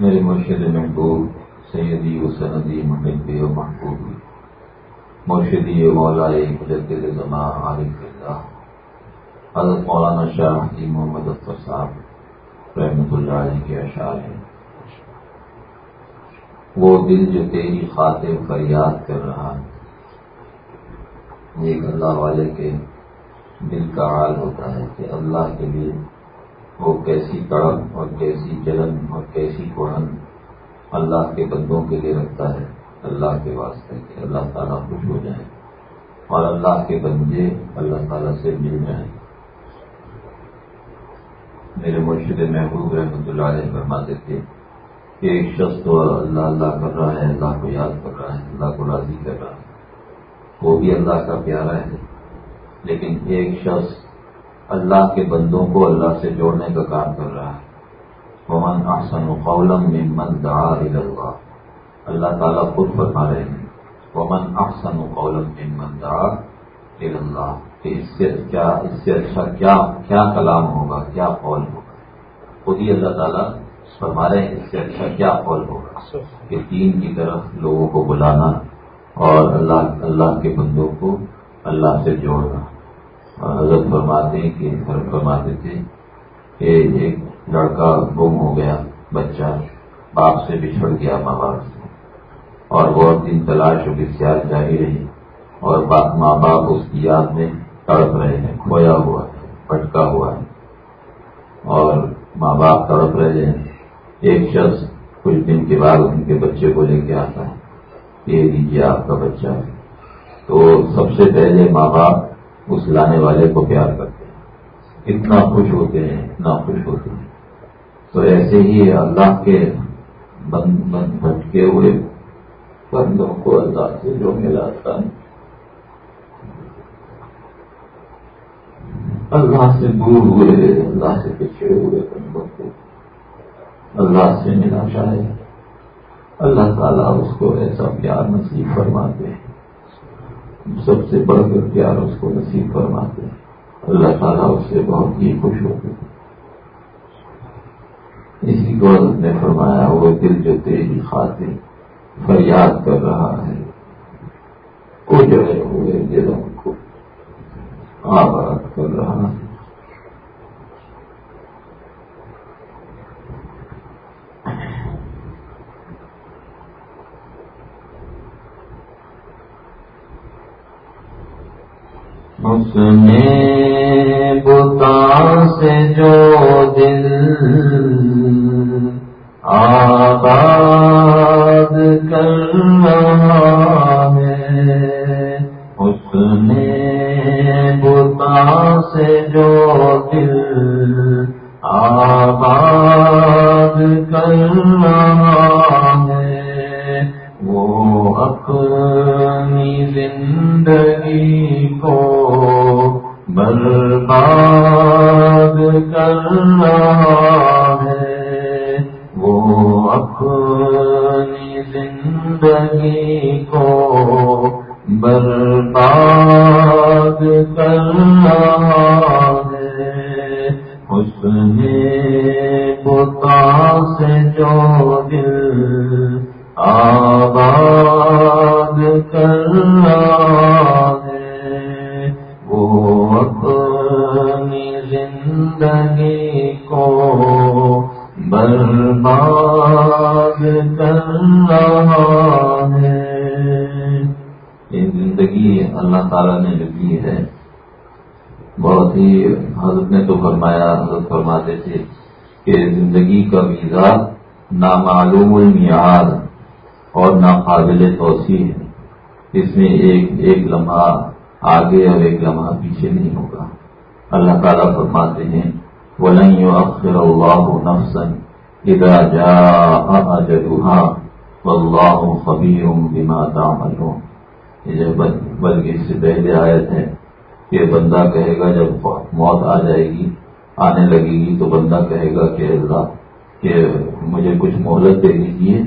میرے مرشد محبوب، سیدی و سندی محبی و محبوبی مرشدی مولا مجدد زمان عارف اللہ، حضرت مولانا شاہ جی محمد اختر صاحب رحمۃ اللہ علیہ کے اشعار ہیں۔ وہ دل جو تیری خاطر فریاد کر رہا ہے ایک اللہ والے کے دل کا حال ہوتا ہے کہ اللہ کے لیے وہ کیسی کڑک اور کیسی جلن اور کیسی کوڑن اللہ کے بندوں کے لیے رکھتا ہے، اللہ کے واسطے کہ اللہ تعالیٰ خوش ہو جائے۔ اور اللہ کے بندے اللہ تعالیٰ سے مل جائیں۔ میرے مرشد محبوب رحمۃ اللہ علیہ فرماتے تھے کہ ایک شخص تو اللہ اللہ کر رہا ہے، اللہ کو یاد کر رہا ہے، اللہ کو راضی کر رہا ہے۔ وہ بھی اللہ کا پیارا ہے، لیکن ایک شخص اللہ کے بندوں کو اللہ سے جوڑنے کا کام کر رہا ہے۔ ومن احسن قولم ممن دعا اللہ اللہ تعالیٰ خود فرما رہے ہیں۔ ومن احسن قولم ممن دعا اللہ کہ اس سے کیا، اس سے اچھا کیا کیا کلام ہوگا، کیا قول ہوگا۔ خود ہی اللہ تعالیٰ فرما رہے ہیں، اس سے اچھا کیا قول ہوگا۔ کہ دین کی طرف لوگوں کو بلانا اور اللہ اللہ کے بندوں کو اللہ سے جوڑنا۔ حضرت فرماتے کہ فرماتے تھے کہ ایک لڑکا گم ہو گیا، بچہ باپ سے بچھڑ گیا ماں باپ سے۔ اور بہت دن تلاش و بسیار جاری رہی اور ماں باپ اس کی یاد میں تڑپ رہے ہیں، کھویا ہوا ہے پٹکا ہوا ہے۔ اور ماں باپ تڑپ رہے ہیں۔ ایک شخص کچھ دن کے بعد ان کے بچے کو لے کے آتا ہے، یہ لیجیے آپ کا بچہ ہے۔ تو سب سے پہلے ماں باپ اس لانے والے کو پیار کرتے ہیں۔ اتنا خوش ہوتے ہیں، اتنا خوش ہوتے ہیں۔ تو ایسے ہی اللہ کے بند بند بھٹکے ہوئے بندوں کو اللہ سے جو ملاتا ہے اللہ سے دور ہوئے، اللہ سے پچھڑے ہوئے بندوں کو۔ اللہ سے ملا شاید اللہ تعالیٰ اس کو ایسا پیار نصیب فرماتے ہیں۔ سب سے بڑھ کر پیار اس کو نصیب فرماتے ہیں۔ اللہ تعالیٰ اس سے بہت ہی خوش ہوتے اسی کو نے فرمایا، وہ دل جو تیری خاطر فریاد کر رہا ہے اجڑے ہوئے دلوں کو آباد کر رہا ہے۔ اس میں بتا سے جو دل آباد کر سے جو دل آباد کر رہا اپنی زندگی کو برباد کر رہا ہے یہ زندگی اللہ تعالیٰ نے جو کی ہے۔ بہت ہی حضرت نے تو فرمایا، حضرت فرماتے تھے کہ نامعلوم المعاد اور ناقابل توسیع ہے۔ اس میں ایک ایک لمحہ آگے اور ایک لمحہ پیچھے نہیں ہوگا۔ اللہ تعالیٰ فرماتے ہیں وہ نہیں اکثر اللہ نفسن ادا جا جدوہا اللہ خبیر بما تعملون۔ یہ بلکہ اس سے پہلے آیت ہے کہ بندہ کہے گا جب موت آ جائے گی، آنے لگے گی تو بندہ کہے گا کہ اللہ کہ مجھے کچھ مہلت دے دیجیے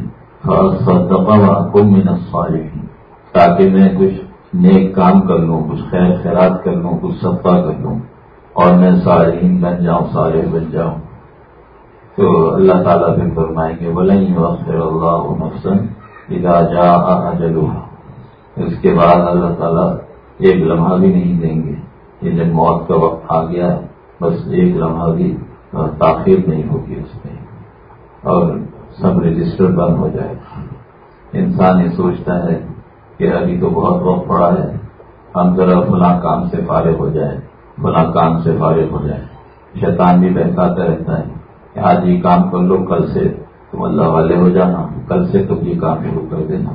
من الصالحین، تاکہ میں کچھ نیک کام کر لوں، کچھ خیر خیرات کر لوں، کچھ صدقہ کر لوں، اور میں صالحین بن جاؤں، صالح بن جاؤں۔ تو اللہ تعالیٰ پھر فرمائیں گے بولیں وقت اللہ نفسن ادا جا اس کے بعد اللہ تعالیٰ ایک لمحہ بھی نہیں دیں گے یہ جب موت کا وقت آ گیا، بس ایک لمحہ بھی تاخیر نہیں ہوگی اس میں۔ اور سب رجسٹر بند ہو جائے۔ انسان یہ سوچتا ہے کہ ابھی تو بہت وقت پڑا ہے۔ ہم ذرا فلاں کام سے فارغ ہو جائیں۔ فلاں کام سے فارغ ہو جائیں۔ شیطان بھی بہتاتا رہتا ہے کہ آج یہ کام کر لو، کل سے تم اللہ والے ہو جانا، کل سے تم یہ کام شروع کر دینا۔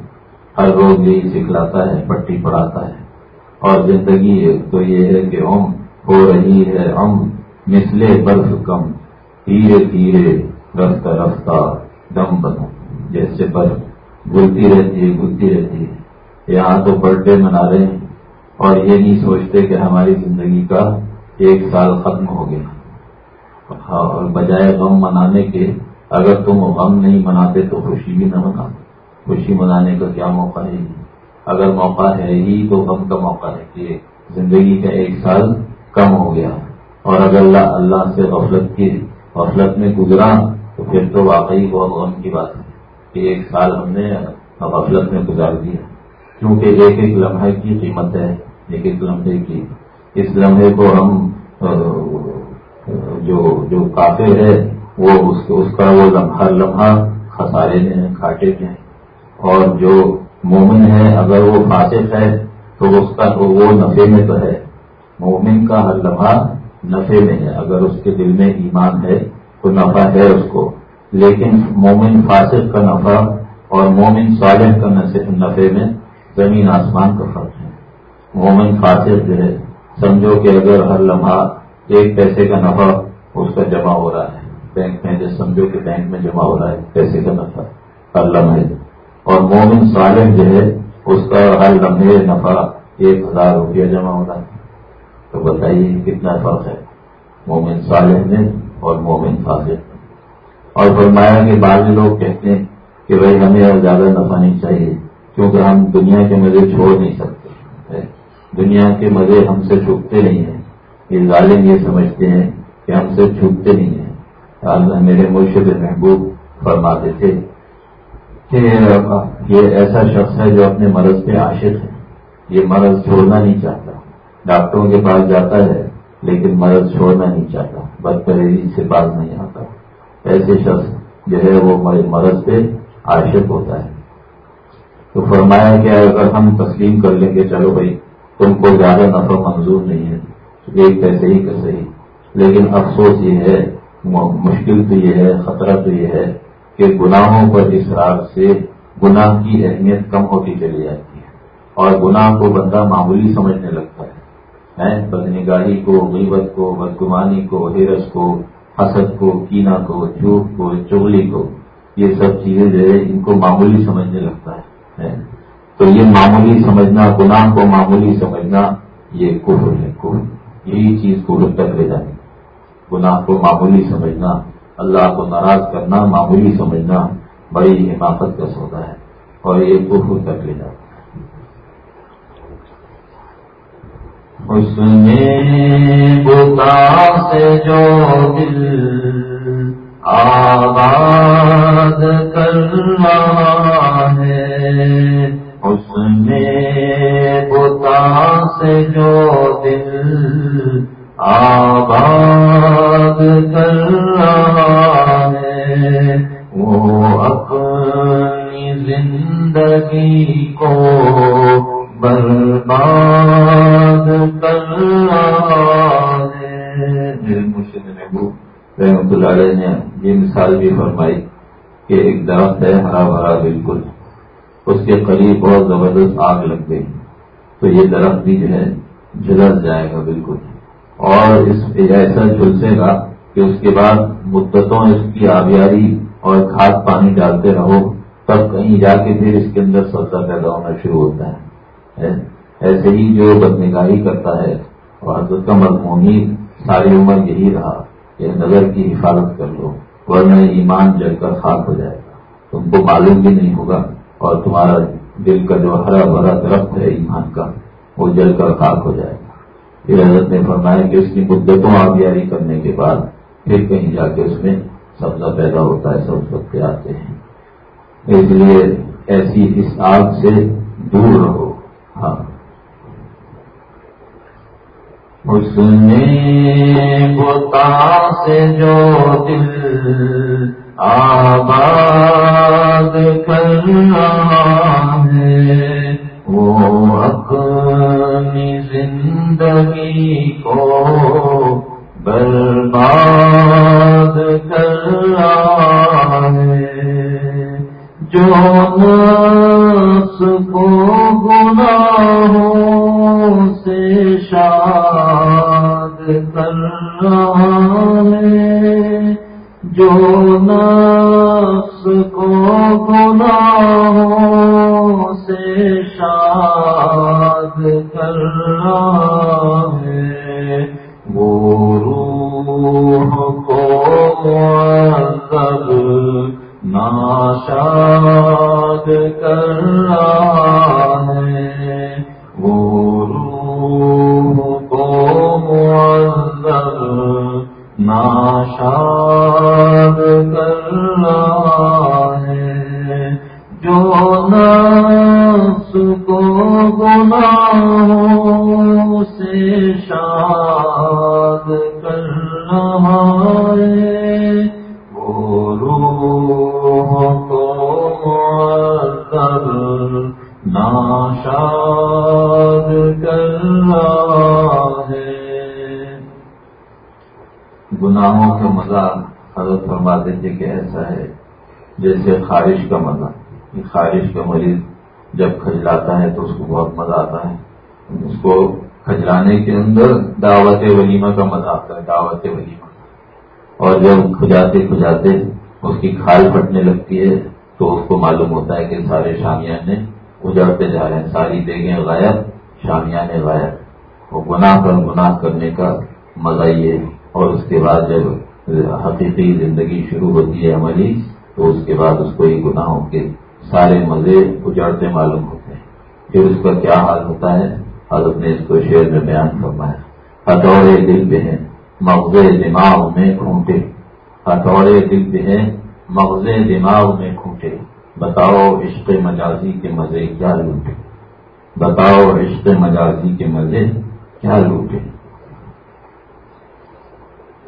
ہر روز یہی سکھلاتا ہے، پٹی پڑھاتا ہے۔ اور زندگی تو یہ ہے کہ ام ہو رہی ہے ام مسلے برف کم دھیرے دھیرے رفتہ رفتہ دم بنو جیسے برف گلتی رہتی ہے، گلتی رہتی ہے۔ یہاں تو برتھ ڈے منا رہے ہیں۔ اور یہ نہیں سوچتے کہ ہماری زندگی کا ایک سال ختم ہو گیا۔ ہاں، اور بجائے غم منانے کے، اگر تم غم نہیں مناتے تو خوشی بھی نہ منا خوشی منانے کا کیا موقع ہے؟ اگر موقع ہے ہی تو غم کا موقع ہے کہ زندگی کا ایک سال کم ہو گیا۔ اور اگر اللہ اللہ سے غفلت کی، غفلت میں گزرا پھر تو واقعی بہت غم کی بات ہے کہ ایک سال ہم نے غفلت میں گزار دیا کیونکہ ایک ایک لمحے کی قیمت ہے، ایک ایک لمحے کی۔ اس لمحے کو ہم جو جو کافر ہے، وہ اس کا وہ لمحہ لمحہ خسارے میں ہیں کھاٹے میں اور جو مومن ہے، اگر وہ فاسق ہے، تو اس کا تو وہ نفے میں تو ہے۔ مومن کا ہر لمحہ نفے میں ہے۔ اگر اس کے دل میں ایمان ہے، تو نفع ہے اس کو۔ لیکن مومن فاسق کا نفع اور مومن صالح کا نفع میں، زمین آسمان کا فرق ہے۔ مومن فاسق جو ہے، سمجھو کہ اگر ہر لمحہ ایک پیسے کا نفع اس کا جمع ہو رہا ہے، بینک میں جو سمجھو کہ بینک میں جمع ہو رہا ہے، پیسے کا نفع ہر لمحے۔ اور مومن صالح جو ہے، اس کا ہر لمحے نفع ایک ہزار روپیہ جمع ہو رہا ہے۔ تو بتائیے کتنا فرق ہے؟ مومن صالح میں اور مومن فاسق اور فرمایا کہ بعض لوگ کہتے ہیں کہ بھائی ہمیں اور زیادہ نفع نہیں چاہیے، کیونکہ ہم دنیا کے مزے چھوڑ نہیں سکتے دنیا کے مزے ہم سے چھپتے نہیں ہیں۔ یہ ظالم یہ سمجھتے ہیں کہ ہم سے چھپتے نہیں ہیں۔ میرے مرشد محبوب فرماتے تھے کہ یہ ایسا شخص ہے جو اپنے مرض پہ عاشق ہے۔ یہ مرض چھوڑنا نہیں چاہتا۔ ڈاکٹروں کے پاس جاتا ہے لیکن مرض چھوڑنا نہیں چاہتا۔ بدتریزی سے باز نہیں آتا۔ ایسے شخص جو ہے وہ مرض پہ عاشق ہوتا ہے۔ تو فرمایا کہ اگر ہم تسلیم کر لیں گے، چلو بھائی، تم کو زیادہ نفع منظور نہیں ہے ایک پیسے ہی کا صحیح لیکن افسوس یہ ہے مشکل تو یہ ہے، خطرہ تو یہ ہے کہ گناہوں پر اس راگ سے گناہ کی اہمیت کم ہوتی چلی جاتی ہے اور گناہ کو بندہ معمولی سمجھنے لگتا ہے۔ بدنگاہی کو، غیبت کو، بدگمانی کو ہیرس کو حسد کو کینا کو، جھوٹ کو، چغلی کو، یہ سب چیزیں جو ہے ان کو معمولی سمجھنے لگتا ہے۔ تو یہ معمولی سمجھنا، گناہ کو معمولی سمجھنا یہ کفر ہے۔ کفر، یہی چیز کفر تک لے جائے گناہ کو معمولی سمجھنا، اللہ کو ناراض کرنا، معمولی سمجھنا بڑی حماقت کا سودا ہے اور یہ کفر تک لے جاتا ہے اس میں بتا سے جو دل آباد کرنا ہے۔ اس میں بتا سے جو دل آباد کرنا ہے، وہ اپنی زندگی کو برباد مرشد محبوب رحمت اللہ علیہ نے یہ مثال بھی فرمائی کہ ایک درخت ہے ہرا بھرا بالکل اس کے قریب بہت زبردست آگ لگ گئی تو یہ درخت بھی جو ہے جھلس جائے گا بالکل۔ اور اس ایسا جھلسے گا کہ اس کے بعد مدتوں اس کی آبیاری اور کھاد پانی ڈالتے رہو، تب کہیں جا کے پھر اس کے اندر سبزہ پیدا ہونا شروع ہوتا ہے۔ ایسے ہی جو بدنگاہی کرتا ہے اور حضرت کا مضمونی ساری عمر یہی رہا کہ نظر کی حفاظت کر لو، ورنہ ایمان جل کر خاک ہو جائے گا۔ تم کو معلوم بھی نہیں ہوگا اور تمہارا دل کا جو ہرا بھرا درخت ہے ایمان کا، وہ جل کر خاک ہو جائے گا۔ پھر حضرت نے فرمایا کہ اس کی مدتوں آبیاری کرنے کے بعد پھر کہیں جا کے اس میں سبزہ پیدا ہوتا ہے سب پتے آتے ہیں۔ اس لیے ایسی اس آگ سے دور رہو۔ ہاں۔ اس نے بتا سے جو دل آباد کر رہا ہے، وہ اپنی زندگی کو برباد کر رہا ہے۔ جو نفس کو گناہوں سے شاد کر رہا ہے۔ جو نفس کو گناہوں سے شاد کر رہا ہے، وہ روح کو معذب، ناشاد کر رہا ناشاد کر خارش کا مزہ خارش کا مریض جب کھجلاتا ہے تو اس کو بہت مزہ آتا ہے۔ اس کو کھجلانے کے اندر دعوت ولیمہ کا مزہ آتا ہے، دعوت ولیمہ۔ اور جب کھجاتے کھجاتے اس کی کھال پھٹنے لگتی ہے تو اس کو معلوم ہوتا ہے کہ سارے شامیانے اجڑتے جا رہے ہیں۔ ساری دیگیں غائب شامیانے غائب۔ وہ گناہ پر گناہ کرنے کا مزہ یہ اور اس کے بعد جب حقیقی زندگی شروع ہوتی ہے عملی تو اس کے بعد اس کو یہ گناہوں کے سارے مزے اجڑتے معلوم ہوتے ہیں۔ پھر اس کا کیا حال ہوتا ہے؟ حضرت نے اس کو شعر میں بیان فرمایا۔ ہتھوڑے دل پہ ہیں مغز دماغ میں کھونٹے۔ ہتھوڑے دل پہ ہیں مغز دماغ میں کھونٹے۔ بتاؤ عشق مجازی کے مزے کیا لوٹے؟ بتاؤ عشق مجازی کے مزے کیا لوٹے؟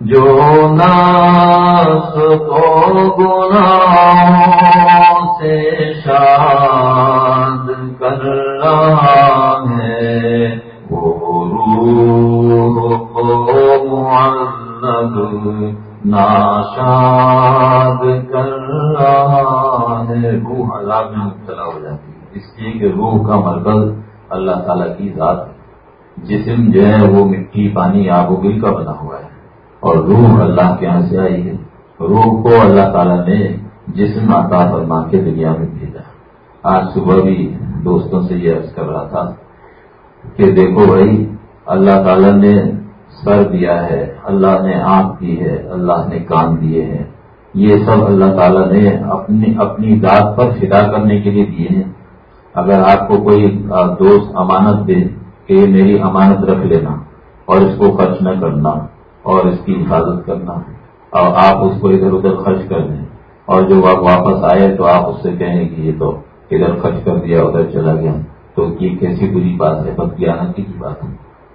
جو ناس کو گناہوں سے شاد کر رہا ہے، وہ روح کو معذب ناشاد کر رہا ہے۔ روح عذاب میں مبتلا ہو جاتی ہے۔ اس لیے کہ روح کا مرکز اللہ تعالیٰ کی ذات ہے جسم جو ہے وہ مٹی، پانی، آب و گل کا بنا ہوا ہے۔ اور روح اللہ کے یہاں سے آئی ہے۔ روح کو اللہ تعالیٰ نے جسم عطا فرما کے دنیا میں بھیجا۔ آج صبح بھی دوستوں سے یہ عرض کر رہا تھا کہ دیکھو بھائی، اللہ تعالیٰ نے سر دیا ہے، اللہ نے آنکھ دی ہے، اللہ نے کان دیے ہیں۔ یہ سب اللہ تعالیٰ نے اپنی اپنی ذات پر فدا کرنے کے لیے دیے ہیں۔ اگر آپ کو کوئی دوست امانت دے کہ میری امانت رکھ لینا اور اس کو خرچ نہ کرنا اور اس کی حفاظت کرنا اور آپ اس کو ادھر ادھر خرچ کر دیں اور جو آپ واپس آئے تو آپ اس سے کہیں کہ یہ تو ادھر خرچ کر دیا، ادھر چلا گیا۔ تو یہ کیسی بری بات ہے بد گیانتی کی بات ہے۔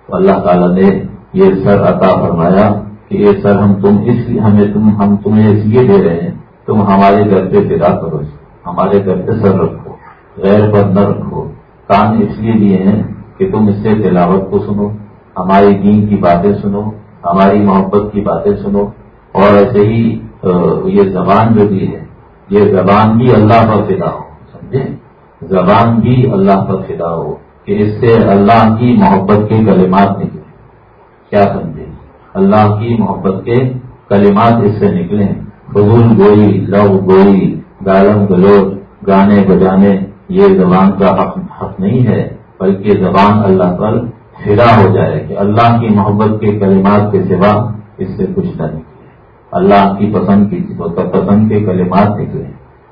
تو اللہ تعالیٰ نے یہ سر عطا فرمایا کہ یہ سر ہم تم اس لیے، ہمیں تم، ہم تمہیں اس لیے دے رہے ہیں، تم ہمارے گھر پہ فدا کرو، ہمارے گھر پہ سر رکھو، غیر پر نہ رکھو۔ کان اس لیے دیے ہیں کہ تم اس سے تلاوت کو سنو، ہماری دین کی باتیں سنو ہماری محبت کی باتیں سنو اور ایسے ہی یہ زبان جو بھی ہے، یہ زبان بھی اللہ پر فدا ہو، سمجھے؟ زبان بھی اللہ پر فدا ہو کہ اس سے اللہ کی محبت کے کلمات نکلے کیا سمجھے؟ اللہ کی محبت کے کلمات اس سے نکلیں۔ فضول گوئی لو گوئی، گالم گلوچ، گانے بجانے، یہ زبان کا حق حق نہیں ہے، بلکہ زبان اللہ پر فدا ہو جائے کہ اللہ کی محبت کے کلمات کے سوا اس سے کچھ نہ نکلے۔ اللہ کی پسند کی پسند کے کلمات نکلے۔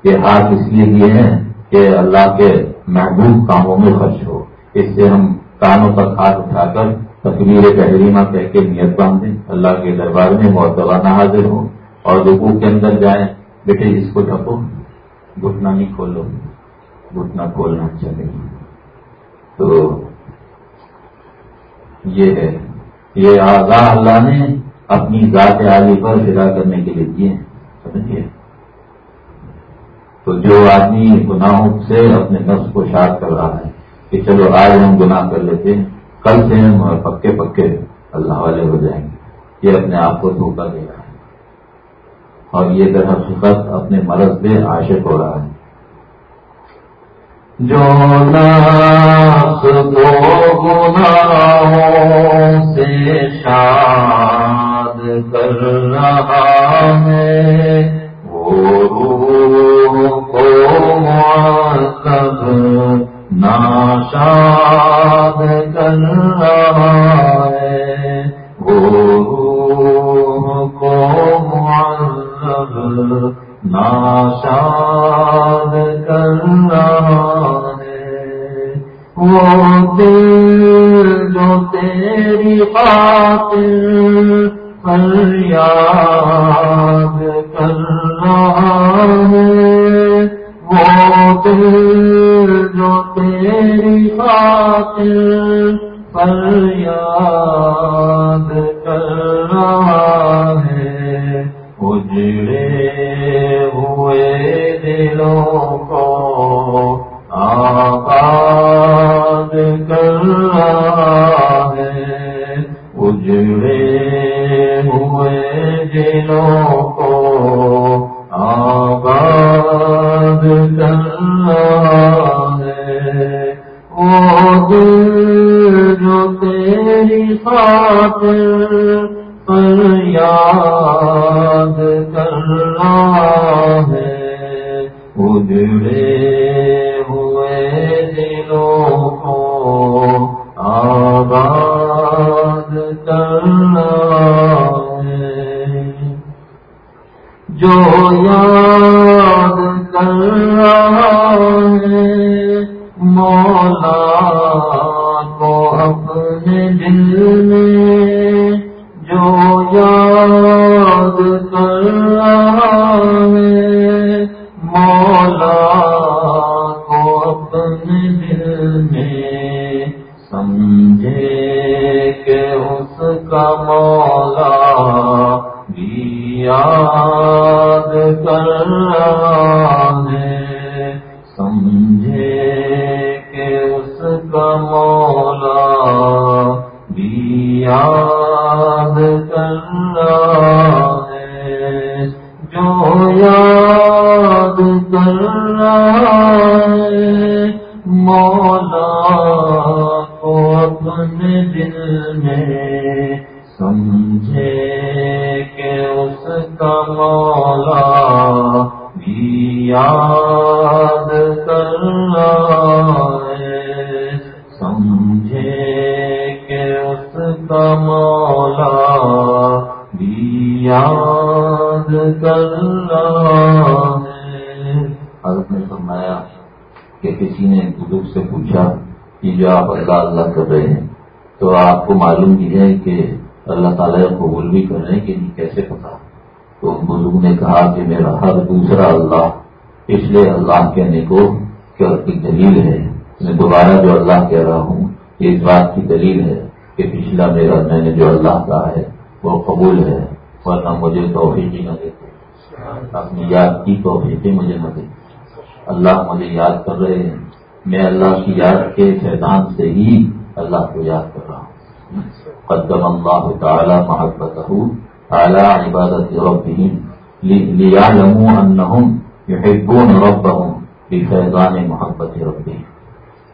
یہ ہاتھ اس لیے دیے ہیں کہ اللہ کے محبوب کاموں میں خرچ ہو۔ اس سے ہم کانوں پر ہاتھ اٹھا کر تقریر تحریمہ کہہ کے نیت باندھیں۔ اللہ کے دربار میں معتبانہ حاضر ہوں اور رکو کے اندر جائیں۔ بیٹے، اس کو ڈھکو۔ گھٹنا نہیں کھولو۔ گھٹنا کھولنا چاہیے۔ تو یہ ہے یہ آگاہ اللہ نے اپنی ذات عالی پر فدا کرنے کے لیے دیے سمجھیے؟ تو جو آدمی گناہوں سے اپنے نفس کو شاد کر رہا ہے کہ چلو آج ہم گناہ کر لیتے ہیں، کل سے ہم پکے پکے اللہ والے ہو جائیں گے۔ یہ اپنے آپ کو دھوکہ دے رہا ہے۔ اور یہ در حقیقت اپنے مرض پہ عاشق ہو رہا ہے۔ جو گناہوں سے شاد کر رہا ہے وہ کو معذب ناشاد کر رہا ہے، وہ کو معذب ناشاد کر رہا ہے۔ وہ دل جو تیری خاطر فریاد کر رہا ہے، وہ دل جو تیری خاطر فریاد کر رہا ہے۔ اجڑے ہوئے دلوں کو آباد کر رہا ہے۔ اجڑے ہوئے دلوں کو آباد کر رہا ہے۔ وہ دل جو تیری خاطر پر یاد کہا کہ میرا ہر دوسرا اللہ پچھلے اللہ کہنے کو کی دلیل ہے۔ میں دوبارہ جو اللہ کہہ رہا ہوں، یہ اس بات کی دلیل ہے کہ پچھلا میرا، میں نے جو اللہ کہا ہے، وہ قبول ہے۔ ورنہ مجھے توفیقی نہ دیتے اپنی یاد کی توفیقی مجھے نہ دیتے اللہ مجھے یاد کر رہے ہیں۔ میں اللہ کی یاد کے فیضان سے ہی اللہ کو یاد کر رہا ہوں۔ قدم اللہ تعالی محبت اعلیٰ عبادت لیا لموں انہم یحبون ربهم بفیضان محبت ربی.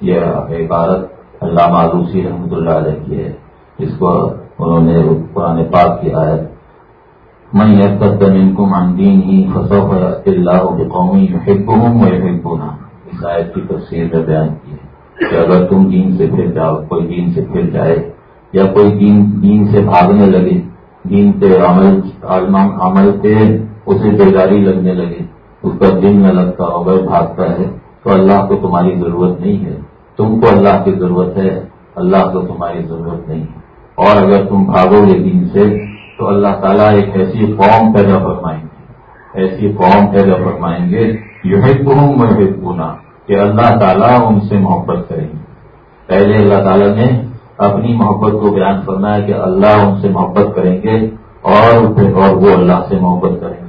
یہ عبارت اللہ معلوسی رحمۃ اللہ علیہ کی ہے. اس کو انہوں نے قرآن پاک کی آیت میں یقت ان کو ماندین ہی فصوف اللہ قومی حکم و اس آیت کی تفصیل میں بیان کی ہے کہ اگر تم دین سے پھر جاؤ، کوئی دین سے پھر جائے یا کوئی دین دین سے بھاگنے لگے، دین پہ عمل عمل پہ اسے بیداری لگنے لگے۔ اس کا دن میں لگتا ہوگا بھاگتا ہے۔ تو اللہ کو تمہاری ضرورت نہیں ہے۔ تم کو اللہ کی ضرورت ہے۔ اللہ کو تمہاری ضرورت نہیں ہے۔ اور اگر تم بھاگو گے دین سے، تو اللہ تعالیٰ ایک ایسی قوم پیدا فرمائیں گے۔ ایسی قوم پیدا فرمائیں گے۔ یہ محبونا کہ اللہ تعالیٰ ان سے محبت کریں گے۔ پہلے اللہ تعالیٰ نے اپنی محبت کو بیان کرنا ہے کہ اللہ ان سے محبت کریں گے اور اور وہ اللہ سے محبت کریں گے۔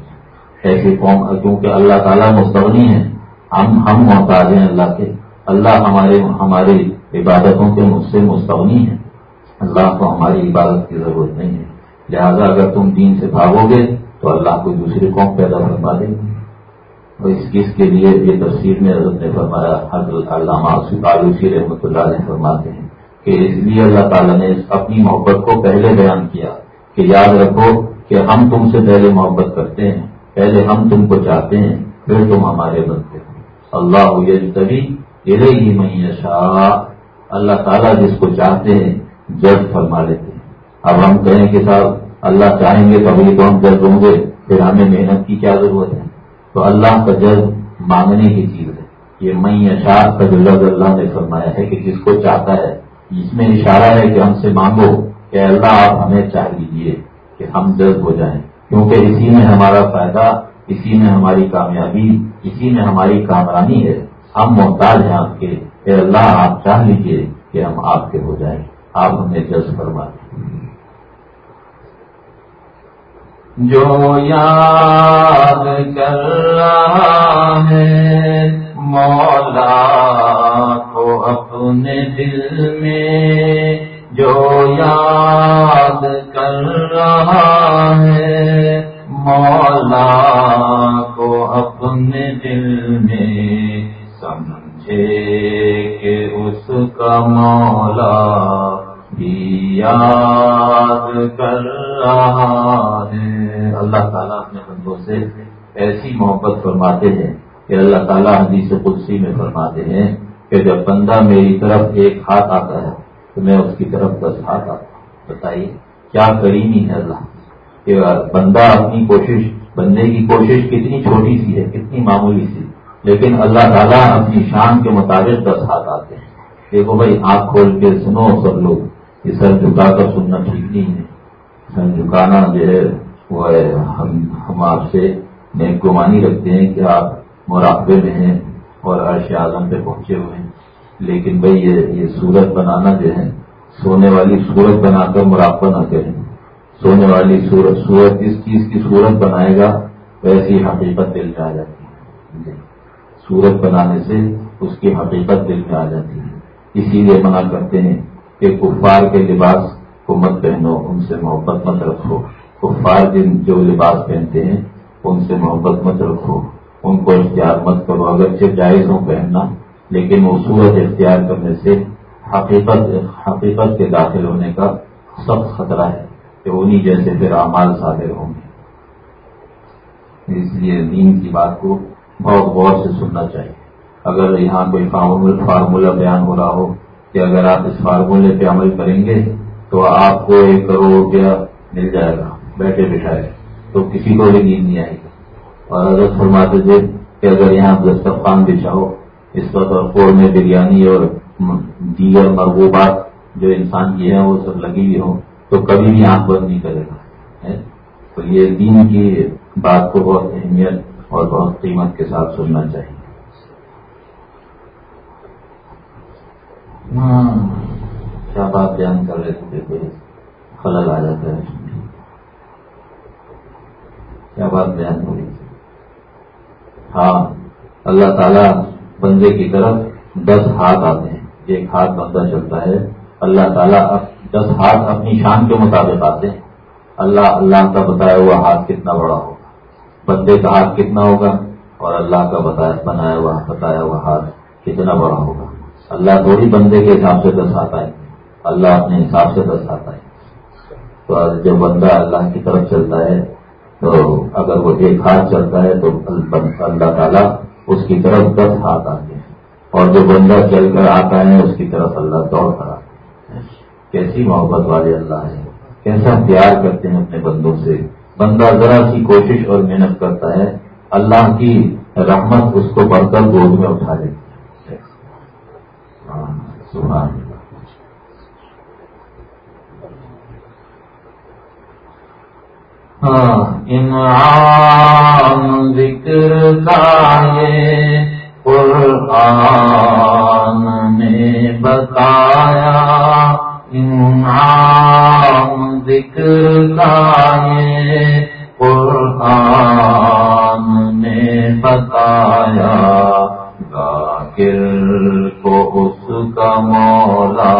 ایسی قوم، کیونکہ اللہ تعالیٰ مستغنی ہے ہم ہم محتاج ہیں اللہ کے۔ اللہ ہمارے، ہماری عبادتوں کے مجھ سے مستغنی ہے اللہ کو ہماری عبادت کی ضرورت نہیں ہے۔ لہذا اگر تم دین سے بھاگو گے تو اللہ کو دوسری قوم پیدا فرما دیں گے اور اس چیز کے لیے یہ تفصیل میں حضرت نے فرمایا، حضرت علامہ آلوسی رحمۃ اللہ علیہ فرماتے ہیں کہ اس لیے اللہ تعالیٰ نے اپنی محبت کو پہلے بیان کیا کہ یاد رکھو کہ ہم تم سے پہلے محبت کرتے ہیں۔ پہلے ہم تم کو چاہتے ہیں، پھر تم ہمارے بنتے ہیں اللہ تبھی یہ ہی میں اللہ تعالیٰ جس کو چاہتے ہیں جج فرما لیتے ہیں۔ اب ہم کہیں کہ صاحب، اللہ چاہیں گے تبھی تو ہم جج ہوں گے؟ پھر ہمیں محنت کی کیا ضرورت ہے؟ تو اللہ کا جج مانگنے کی چیز ہے۔ یہ میں اشار کا جو لفظ اللہ نے فرمایا ہے کہ جس کو چاہتا ہے، اس میں اشارہ ہے کہ ہم سے مانگو کہ اللہ آپ ہمیں چاہ لیجیے کہ ہم جذب ہو جائیں۔ کیونکہ اسی میں ہمارا فائدہ، اسی میں ہماری کامیابی، اسی میں ہماری کامرانی ہے۔ ہم محتاج ہیں آپ کے۔ کہ اللہ آپ چاہ لیجیے کہ ہم آپ کے ہو جائیں۔ آپ ہمیں جذب فرما جو یاد کر رہا ہے، مولا کو اپنے دل میں جو یاد کر رہا ہے مولا کو اپنے دل میں سمجھے کہ اس کا مولا بھی یاد کر رہا ہے۔ اللہ تعالیٰ اپنے بندوں سے ایسی محبت فرماتے ہیں کہ اللہ تعالیٰ حدیث قدسی میں فرماتے ہیں کہ جب بندہ میری طرف ایک ہاتھ آتا ہے تو میں اس کی طرف دس ہاتھ آتا ہوں۔ بتائیے، کیا کریمی ہے اللہ؟ کہ بندہ اپنی کوشش، بندے کی کوشش کتنی چھوٹی سی ہے، کتنی معمولی سی، لیکن اللہ تعالیٰ اپنی شان کے مطابق دس ہاتھ آتے ہیں۔ دیکھو بھائی، آنکھ کھول کے سنو سب لوگ یہ سر جھکا کر سننا ٹھیک نہیں ہے۔ سر جھکانا جو ہے، وہ ہے، ہم ہم آپ سے نیک گمانی رکھتے ہیں کہ آپ مراقبے میں ہیں اور عرش اعظم پہ پہنچے ہوئے ہیں۔ لیکن بھائی، یہ یہ سورت بنانا جو ہے، سونے والی سورت بنا کر مراقبہ نہ کریں۔ سونے والی صورت سورت جس چیز کی صورت بنائے گا، ویسی حقیقت دل میں آ جاتی ہے۔ جی۔ سورت بنانے سے اس کی حقیقت دل میں آ جاتی ہے۔ اسی لیے منع کرتے ہیں کہ کفار کے لباس کو مت پہنو، ان سے محبت مت رکھو۔ کفار جن جو لباس پہنتے ہیں، ان سے محبت مت رکھو۔ ان کو اختیار مت کرو۔ اگرچہ جائز ہو پہننا، لیکن وہ صورت اختیار کرنے سے حقیقت حقیقت کے داخل ہونے کا سخت خطرہ ہے۔ کہ انہیں جیسے پھر اعمال صادر ہوں گے۔ اس لیے دین کی بات کو بہت غور سے سننا چاہیے۔ اگر یہاں کوئی فارمولہ بیان ہو رہا ہو کہ اگر آپ اس فارمولے پہ عمل کریں گے تو آپ کو ایک کروڑ روپیہ مل جائے گا، بیٹھے بٹھائے۔ تو کسی کو بھی نیند نہیں آئے گی اور اگر فرماتے تھے کہ اگر یہاں دسترخوان بچھاؤ، اس وقت اور فور میں بریانی اور دیگر مرغوبات جو انسان کی ہیں، وہ سب لگی ہوئی ہوں۔ تو کبھی بھی آنکھ بند نہیں کرے گا تو یہ دین کی بات کو بہت اہمیت اور بہت قیمت کے ساتھ سننا چاہیے۔ ہاں، کیا بات بیان کر رہے تھے کوئی خلل آ جاتا ہے۔ کیا بات بیان ہو رہی ہاں اللہ تعالیٰ بندے کی طرف دس ہاتھ آتے ہیں۔ ایک ہاتھ بندہ چلتا ہے، اللہ تعالیٰ دس ہاتھ اپنی شان کے مطابق آتے ہیں۔ اللہ اللہ کا بتایا ہوا ہاتھ کتنا بڑا ہوگا۔ بندے کا ہاتھ کتنا ہوگا اور اللہ کا بتایا بنایا ہوا بتایا ہوا ہاتھ کتنا بڑا ہوگا۔ اللہ تھوڑی بندے کے حساب سے دس آتا ہے اللہ اپنے حساب سے دس آتا ہے تو جب بندہ اللہ کی طرف چلتا ہے، تو اگر وہ ایک ہاتھ چلتا ہے، تو اللہ تعالیٰ اس کی طرف دس ہاتھ آتے ہیں۔ اور جو بندہ چل کر آتا ہے، اس کی طرف اللہ دوڑ کر آتا ہے۔ کیسی محبت والے اللہ ہے کیسا پیار کرتے ہیں اپنے بندوں سے۔ بندہ ذرا سی کوشش اور محنت کرتا ہے، اللہ کی رحمت اس کو بڑھ کر گود میں اٹھا لیتی انعام ہاں، ذکر کا یہ قرآن نے بتایا۔ انعام ذکر کا یہ قرآن نے بتایا، ذاکر کو اس کا مولا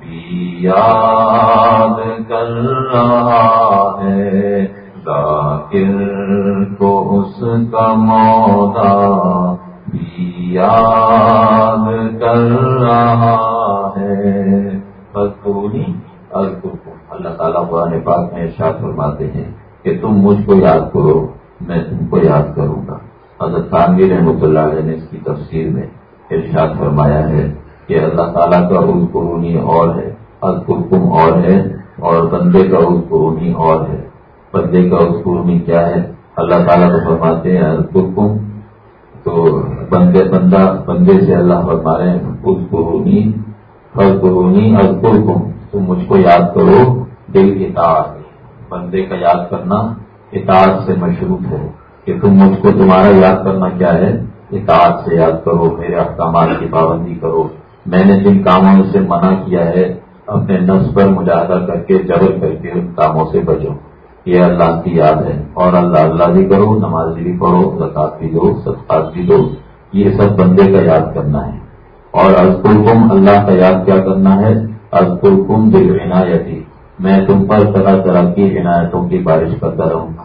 بھی یاد کر رہا ہے۔ ذاکر کو اس کا مولا بھی یاد کر رہا ہے۔ بس اللہ تعالیٰ قرآن پاک میں ارشاد فرماتے ہیں کہ تم مجھ کو یاد کرو، میں تم کو یاد کروں گا۔ حضرت خانوی رحمۃ اللہ علیہ نے اس کی تفسیر میں ارشاد فرمایا ہے کہ اللہ تعالیٰ کا عز قرونی اور ہے القرکم اور ہے اور بندے کا عز قرونی اور ہے۔ بندے کا عز قرونی کیا ہے؟ اللہ تعالیٰ کو فرماتے ہیں القرکم تو بندے، بندہ، بندے سے اللہ فرما رہے ہیں عز قرونی فل قرونی القرکم تم مجھ کو یاد کرو، دل اطاعت، بندے کا یاد کرنا اطاعت سے مشروط ہے کہ تم مجھ کو تمہارا یاد کرنا کیا ہے؟ اطاعت سے یاد کرو، میرے احکامات کی پابندی کرو۔ میں نے جن کاموں سے منع کیا ہے، اپنے نفس پر مجاہدہ کر کے جبر کر کے ان کاموں سے بچو۔ یہ اللہ کی یاد ہے۔ اور اللہ اللہ بھی کرو، نماز بھی پڑھو، زکات بھی دو، صدقات بھی دو۔ یہ سب بندے کا یاد کرنا ہے۔ اور ازکلکم اللہ کا یاد کیا کرنا ہے؟ ازکلکم دل عنایتی میں تم پر طرح طرح کی عنایتوں کی بارش کرتا رہوں گا۔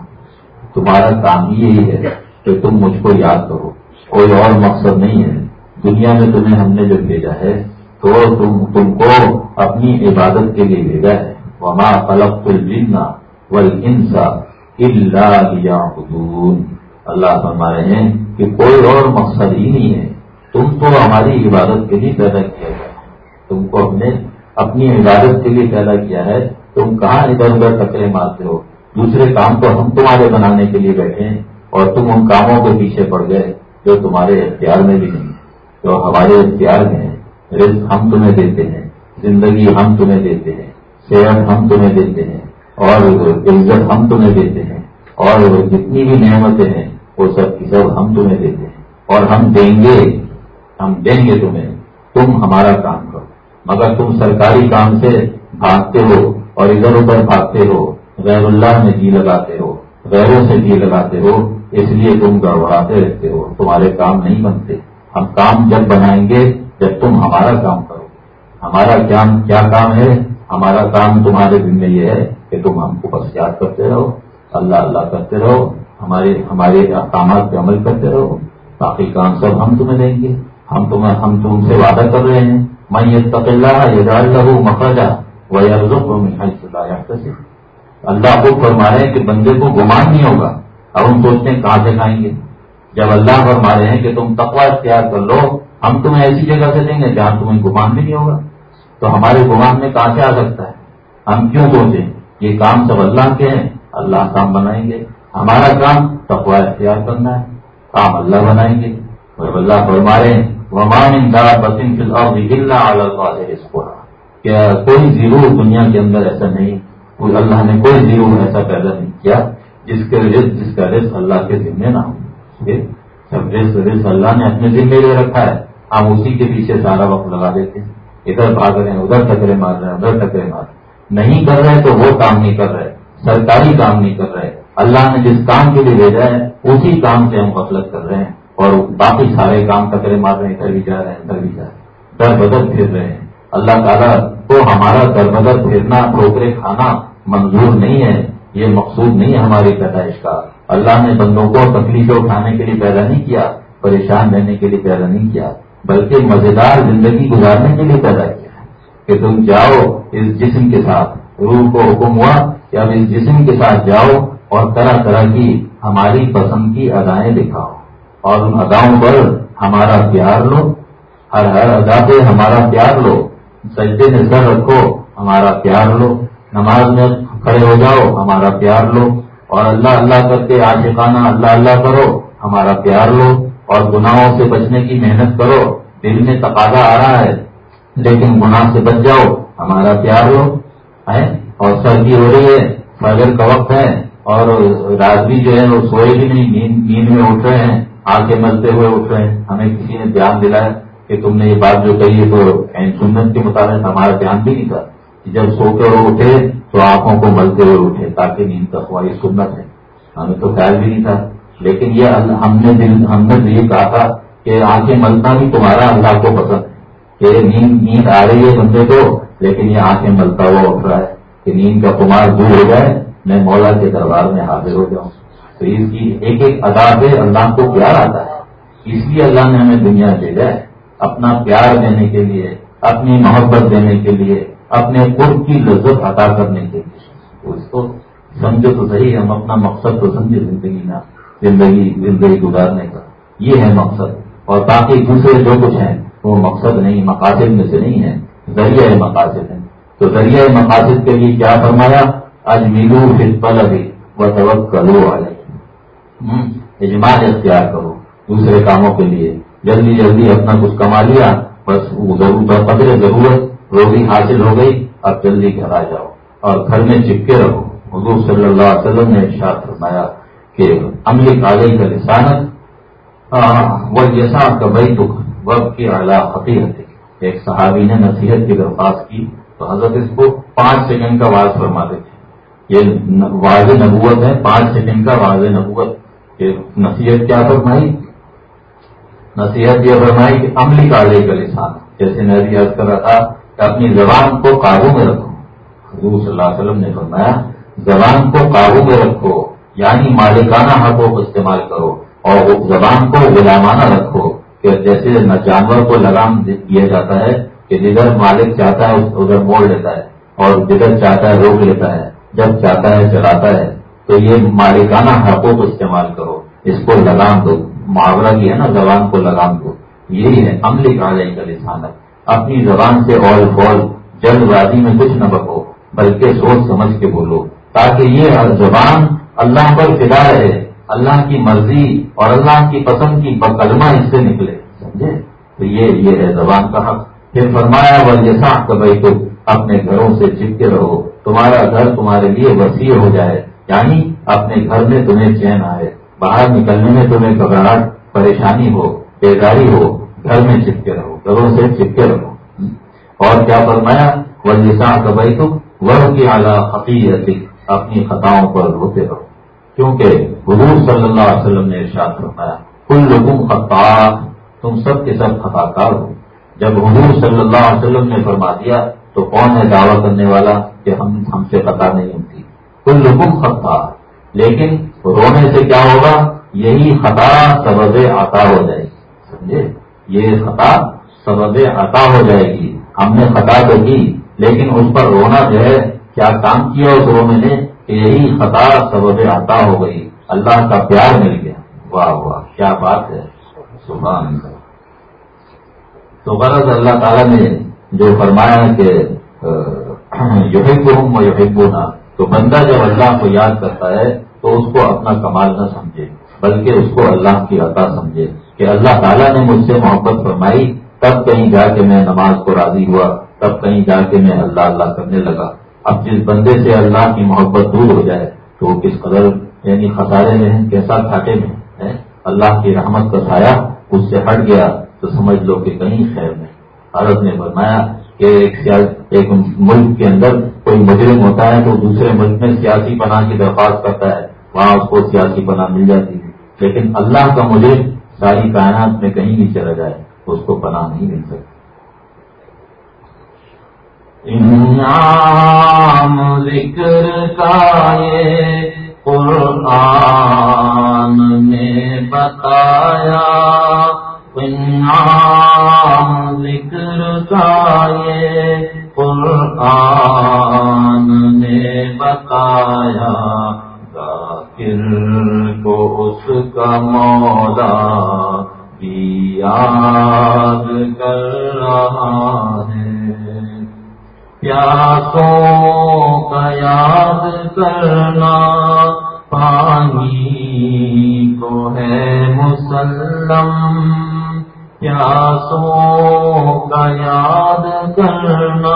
تمہارا کام ہی یہی ہے کہ تم مجھ کو یاد کرو۔ کوئی اور مقصد نہیں ہے۔ دنیا میں تمہیں ہم نے جو بھیجا ہے، تو تم تم کو اپنی عبادت کے لیے بھیجا ہے۔ وما فلق الجنا والانسا الا ليعبدون۔ اللہ فرما رہے ہیں کہ کوئی اور مقصد ہی نہیں ہے۔ تم تو ہماری عبادت کے لیے پیدا کیا گیا۔ تم کو اپنے اپنی عبادت کے لیے پیدا کیا ہے۔ تم کہاں ادھر ادھر ٹکرے مارتے ہو؟ دوسرے کام تو ہم تمہارے بنانے کے لیے بیٹھے ہیں اور تم ان کاموں کے پیچھے پڑ گئے جو تمہارے اختیار میں بھی نہیں جو ہمارے اختیار میں ہیں۔ رزق ہم تمہیں دیتے ہیں، زندگی ہم تمہیں دیتے ہیں، صحت ہم تمہیں دیتے ہیں، اور عزت ہم تمہیں دیتے ہیں، اور جتنی بھی نعمتیں ہیں، وہ سب کی سب ہم تمہیں دیتے ہیں۔ اور ہم دیں گے۔ ہم دیں گے تمہیں، تم ہمارا کام کرو۔ مگر تم سرکاری کام سے بھاگتے ہو اور ادھر ادھر بھاگتے ہو، غیر اللہ میں جی لگاتے ہو، غیروں سے جی لگاتے ہو، اس لیے تم گڑبڑاتے رہتے ہو، تمہارے کام نہیں بنتے۔ ہم کام جب بنائیں گے، جب تم ہمارا کام کرو ہمارا کیا کام ہے؟ ہمارا کام تمہارے دن میں یہ ہے کہ تم ہم کو بس یاد کرتے رہو، اللہ اللہ کرتے رہو، ہمارے ہمارے احکامات پہ عمل کرتے رہو، باقی کام سب ہم تمہیں دیں گے۔ ہم تمہیں ہم تم سے وعدہ کر رہے ہیں۔ میں یہ تقلّہ یہ ڈال رہا ہوں وہ سے اللہ کو فرما رہے ہیں کہ بندے کو گمان نہیں ہوگا اب ہم سوچتے ہیں کہاں سے کھائیں گے؟ جب اللہ فرما رہے ہیں کہ تم تقوا اختیار کر لو، ہم تمہیں ایسی جگہ سے دیں گے جہاں تمہیں گمان بھی نہیں ہوگا۔ تو ہمارے گمان میں کہاں سے آ سکتا ہے؟ ہم کیوں سوچیں؟ یہ کام سب اللہ کے ہیں، اللہ کام بنائیں گے۔ ہمارا کام تقوا اختیار کرنا ہے، کام اللہ بنائیں گے۔ اللہ فرمارے ومان کیا کوئی زیرو دنیا کے اندر ایسا نہیں، کوئی اللہ نے کوئی زیرو ایسا پیدا نہیں کیا جس کے رزق، جس کا رزق اللہ کے ذمے نہ ہو۔ سب رزق رزق اللہ نے اپنے ذمے لے رکھا ہے۔ ہم اسی کے پیچھے سارا وقت لگا دیتے ہیں۔ ادھر بھاگ رہے ہیں، ادھر ٹکرے مار رہے ہیں، ادھر ٹکرے مار رہے نہیں کر رہے تو وہ کام نہیں کر رہے۔ سرکاری کام نہیں کر رہے۔ اللہ نے جس کام کے لیے بھیجا ہے، اسی کام سے ہم غفلت کر رہے ہیں۔ اور باقی سارے کام ٹکرے مار رہے ہیں ادھر بھی جا رہے ہیں، ادھر بھی جا رہے ہیں۔ در بدر پھر رہے ہیں۔ اللہ تعالیٰ کو ہمارا در بدر پھرنا، ٹھوکرے کھانا منظور نہیں ہے، یہ مقصود نہیں ہے ہماری پیدائش کا۔ اللہ نے بندوں کو تکلیفیں اٹھانے کے لیے پیدا نہیں کیا، پریشان رہنے کے لیے پیدا نہیں کیا، بلکہ مزیدار زندگی گزارنے کے لیے پیدا کیا ہے۔ کہ تم جاؤ اس جسم کے ساتھ، روح کو حکم ہوا کہ اب اس جسم کے ساتھ جاؤ اور طرح طرح کی ہماری پسند کی ادائیں دکھاؤ۔ اور ان اداؤں پر ہمارا پیار لو۔ ہر ہر ادا پہ ہمارا پیار لو۔ سجدے میں سر رکھو، ہمارا پیار لو۔ نماز میں کھڑے ہو جاؤ، ہمارا پیار لو۔ اور اللہ اللہ کر کے عاشقانہ اللہ اللہ کرو، ہمارا پیار لو۔ اور گناہوں سے بچنے کی محنت کرو۔ دل میں تقاضا آ رہا ہے، لیکن گناہ سے بچ جاؤ، ہمارا پیار ہو ہے اور سردی ہو رہی ہے فجر کا وقت ہے۔ اور رات بھی جو ہے وہ سوئے بھی نہیں نیند میں اٹھ رہے ہیں۔ آنکھیں ملتے ہوئے اٹھ رہے ہیں۔ ہمیں کسی نے دھیان دلایا کہ تم نے یہ بات جو کہی ہے تو سنت کے مطابق ہمارا دھیان بھی نہیں تھا۔ جب سو کے وہ اٹھے تو آنکھوں کو ملتے ہوئے اٹھے تاکہ نیند کا ہوا یہ سنت ہے۔ ہمیں تو خیال بھی نہیں تھا۔ لیکن یہ ہم نے دل ہم نے یہ کہا تھا کہ آنکھیں ملنا بھی تمہارا اللہ کو پسند ہے۔ کہ نیند نیند آ رہی ہے بندے کو، لیکن یہ آنکھیں ملتا ہوا اٹھ رہا ہے۔ کہ نیند کا کمار دور ہو جائے، میں مولا کے دربار میں حاضر ہو جاؤں۔ تو اس کی ایک ایک ادا سے اللہ کو پیار آتا ہے۔ اس لیے اللہ نے ہمیں دنیا بھیجا ہے۔ اپنا پیار دینے کے لیے، اپنی محبت دینے کے لیے، اپنے قرب کی لذت عطا کرنے کے لیے۔ اس کو سمجھو تو صحیح، ہم اپنا مقصد تو سمجھے زندگی میں زندگی زندگی گزارنے کا۔ یہ ہے مقصد۔ اور باقی دوسرے جو کچھ ہیں، وہ مقصد نہیں، مقاصد میں سے نہیں ہے ذریعہ مقاصد ہیں۔ تو ذریعہ مقاصد کے لیے کیا فرمایا؟ آج میلو پل ابھی وہ سبق کرو والے اجمان اختیار کرو دوسرے کاموں کے لیے۔ جلدی جلدی اپنا کچھ کما لیا، بس قدر ضرورت، روزی حاصل ہو گئی، اب جلدی گھر آ جاؤ۔ اور گھر میں چپکے رہو۔ حضور صلی اللہ علیہ وسلم نے ارشاد فرمایا کہ عملی کاغذ کا لسانت وہ جیسا کبئی دکھ وقت کی اعلیٰ حقیقت ایک صحابی نے نصیحت کی درخواست کی، تو حضرت اس کو پانچ سیکنڈ کا واضح فرما دیتے یہ واضح نبوت ہے، پانچ سیکنڈ کا واضح نبوت۔ نصیحت کیا فرمائی؟ نصیحت یہ فرمائی کہ عملی کاغذ کا لسان، جیسے میں ابھی عرض کر رہا تھا کہ اپنی زبان کو قابو میں رکھو۔ حضور صلی اللہ علیہ وسلم نے فرمایا، زبان کو قابو میں رکھو یعنی مالکانہ حقوں کو استعمال کرو، اور زبان کو غلامانہ رکھو، کہ جیسے نہ جانور کو لگام دیا جاتا ہے، کہ جدھر مالک چاہتا ہے ادھر موڑ لیتا ہے، اور جدھر چاہتا ہے روک لیتا ہے، جب چاہتا ہے چلاتا ہے۔ تو یہ مالکانہ حقوں کو استعمال کرو۔ اس کو لگام دو۔ محاورہ کی ہے نا، زبان کو لگام دو۔ یہی ہے عملی کاغذ کا لسان اپنی زبان سے اور فول، جلد بازی میں کچھ نہ بکو بلکہ سوچ سمجھ کے بولو۔ تاکہ یہ زبان اللہ پر فدا رہے، اللہ کی مرضی اور اللہ کی پسند کی بکلمہ اس سے نکلے۔ سمجھے؟ تو یہ یہ ہے زبان کا حق۔ پھر فرمایا وہ جیسا بھائی تم اپنے گھروں سے چپکے رہو۔ تمہارا گھر تمہارے لیے وسیع ہو جائے۔ یعنی اپنے گھر میں تمہیں چین آئے، باہر نکلنے میں تمہیں گھبراہٹ، پریشانی ہو، بیداری ہو، گھر میں چپکے رہو، گھروں سے چپکے رہو۔ اور کیا فرمایا؟ وہ جیسا کبئی تم ور کی اعلیٰ حقیقت اپنی خطاؤں پر روتے رہو۔ کیونکہ حضور صلی اللہ علیہ وسلم نے ارشاد فرمایا کل لوگوں خطا تم سب کے سب خطا کار ہو۔ جب حضور صلی اللہ علیہ وسلم نے فرما دیا، تو کون ہے دعویٰ کرنے والا کہ ہم ہم سے خطا نہیں ہوتی کل لوگوں خطا لیکن رونے سے کیا ہوگا؟ یہی خطا سبب عطا ہو جائے گی۔ سمجھے؟ یہ خطا سبب عطا ہو جائے گی۔ ہم نے خطا تو کی، لیکن اس پر رونا جو ہے، کیا کام کیا اس رونے نے؟ کہ یہی خطا سبب عطا ہو گئی۔ اللہ کا پیار مل گیا۔ واہ واہ، کیا بات ہے۔ سبحان اللہ۔ تو غرض اللہ تعالیٰ نے جو فرمایا کہ یوہب ہوں یوہب نہ تو بندہ جب اللہ کو یاد کرتا ہے تو اس کو اپنا کمال نہ سمجھے، بلکہ اس کو اللہ کی عطا سمجھے کہ اللہ تعالیٰ نے مجھ سے محبت فرمائی، تب کہیں جا کے میں نماز کو راضی ہوا، تب کہیں جا کے میں اللہ اللہ کرنے لگا۔ اب جس بندے سے اللہ کی محبت دور ہو جائے تو وہ کس قدر یعنی خسارے میں ہے کیسا گھاٹے میں ہے اللہ کی رحمت کا سایہ اس سے ہٹ گیا تو سمجھ لو کہ کہیں خیر نہیں۔ عرب نے فرمایا کہ ایک ملک کے اندر کوئی مجرم ہوتا ہے تو دوسرے ملک میں سیاسی پناہ کی درخواست کرتا ہے، وہاں اس کو سیاسی پناہ مل جاتی ہے۔ لیکن اللہ کا مجرم ساری کائنات میں کہیں بھی چلا جائے، اس کو پناہ نہیں مل سکتی انعام ذکر کا یہ قرآن نے بتایا۔ ذکر کا یہ قرآن نے بتایا۔ ذاکر کو اس کا مولا یاد کر رہا ہے۔ پیاسوں کا یاد کرنا پانی کو ہے مسلم۔ پیاسوں کا یاد کرنا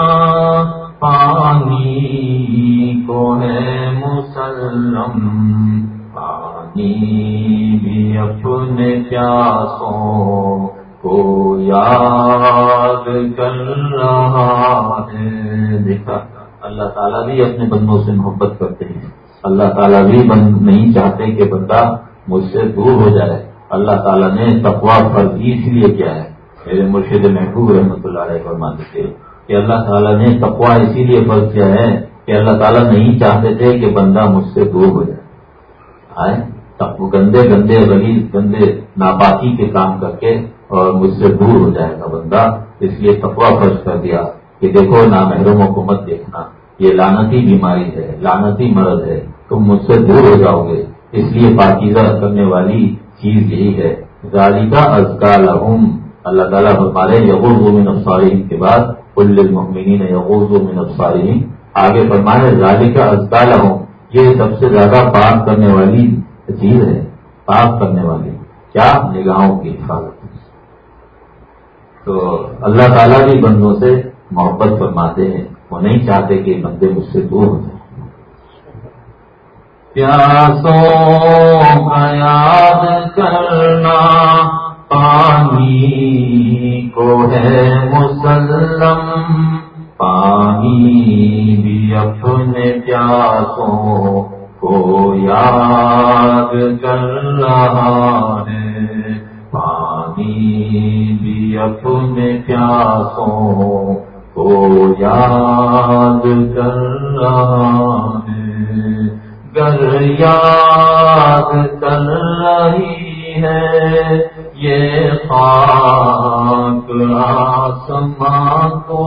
پانی کو ہے مسلم پانی بھی اپنے پیاسوں کو یاد کر رہا ہے دیکھا اللہ تعالیٰ بھی اپنے بندوں سے محبت کرتے ہیں اللہ تعالیٰ بھی بند نہیں چاہتے کہ بندہ مجھ سے دور ہو جائے اللہ تعالیٰ نے تقوا فرض اس لیے کیا ہے۔ میرے مرشد محبوب رحمۃ اللہ علیہ فرماتے تھے کہ اللہ تعالیٰ نے تقوا اسی لیے فرض کیا ہے کہ اللہ تعالیٰ نہیں چاہتے تھے کہ بندہ مجھ سے دور ہو جائے۔ آئے گندے گندے، غلیظ، گندے، ناپاکی کے کام کر کے اور مجھ سے دور ہو جائے گا بندہ۔ اس لیے تقوا فرض کر دیا کہ دیکھو نا محروموں کو مت دیکھنا۔ یہ لانتی بیماری ہے لانتی مرض ہے۔ تم مجھ سے دور ہو جاؤ گے۔ اس لیے پاکیزہ کرنے والی چیز یہی ہے گاڑی کا ازکال اللہ تعالیٰ فرمارے یغوز من افسارین کے بعد کل المؤمنین یغوز من افسارین آگے فرمائے زالی کا ازکال یہ سب سے زیادہ پاک کرنے والی چیز ہے، پاک کرنے والی، کیا؟ نگاہوں کی حفاظت۔ تو اللہ تعالیٰ بھی بندوں سے محبت فرماتے ہیں، وہ نہیں چاہتے کہ بندے مجھ سے دور ہو جائیں۔ پیاسوں یاد کرنا پانی کو ہے مسلم پانی بھی اپنے پیاسوں کو یاد کر رہا ہے پانی بھی اپنے پیاسوں کو یاد کر رہا ہے گر یاد کر رہی ہے، یہ خاک آسمان کو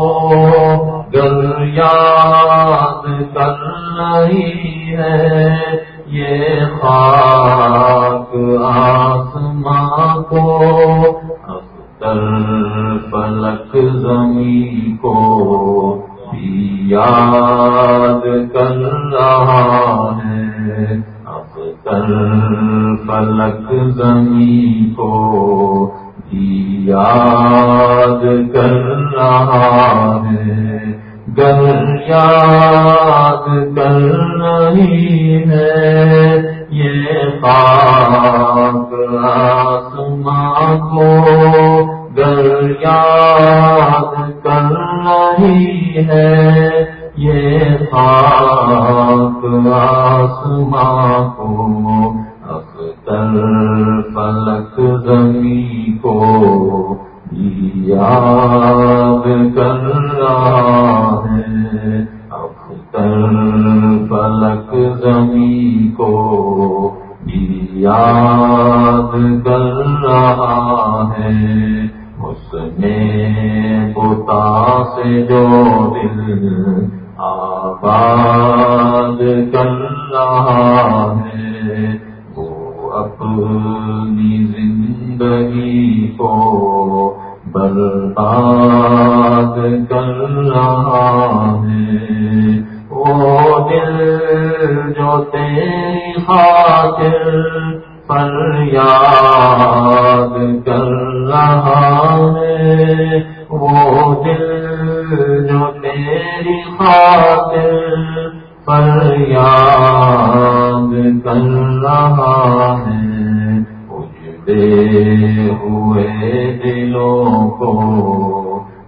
گر یاد کر رہی ہے، یہ خاک آسمان کو اختر فلک زمین کو بھی یاد کر رہا ہے۔ اب اختر فلک زمین کو بھی یاد کر رہا ہے۔ گر یاد کر رہی ہے۔ یہ خاک آسمان کو گر یاد کر رہی ہے۔ یہ خاک آسمان کو اختر فلک زمین کو یاد کر رہا فلک زمین کو یاد کر رہا ہے۔ اس میں بتا سے جو دل آباد کر رہا ہے، وہ اپنی زندگی کو برباد کر رہا ہے۔ وہ دل جو تیری خاطر پر یاد کر رہا ہے۔ وہ دل جو تیری خاطر پر یاد کر رہا ہے۔ ہوئے دلوں کو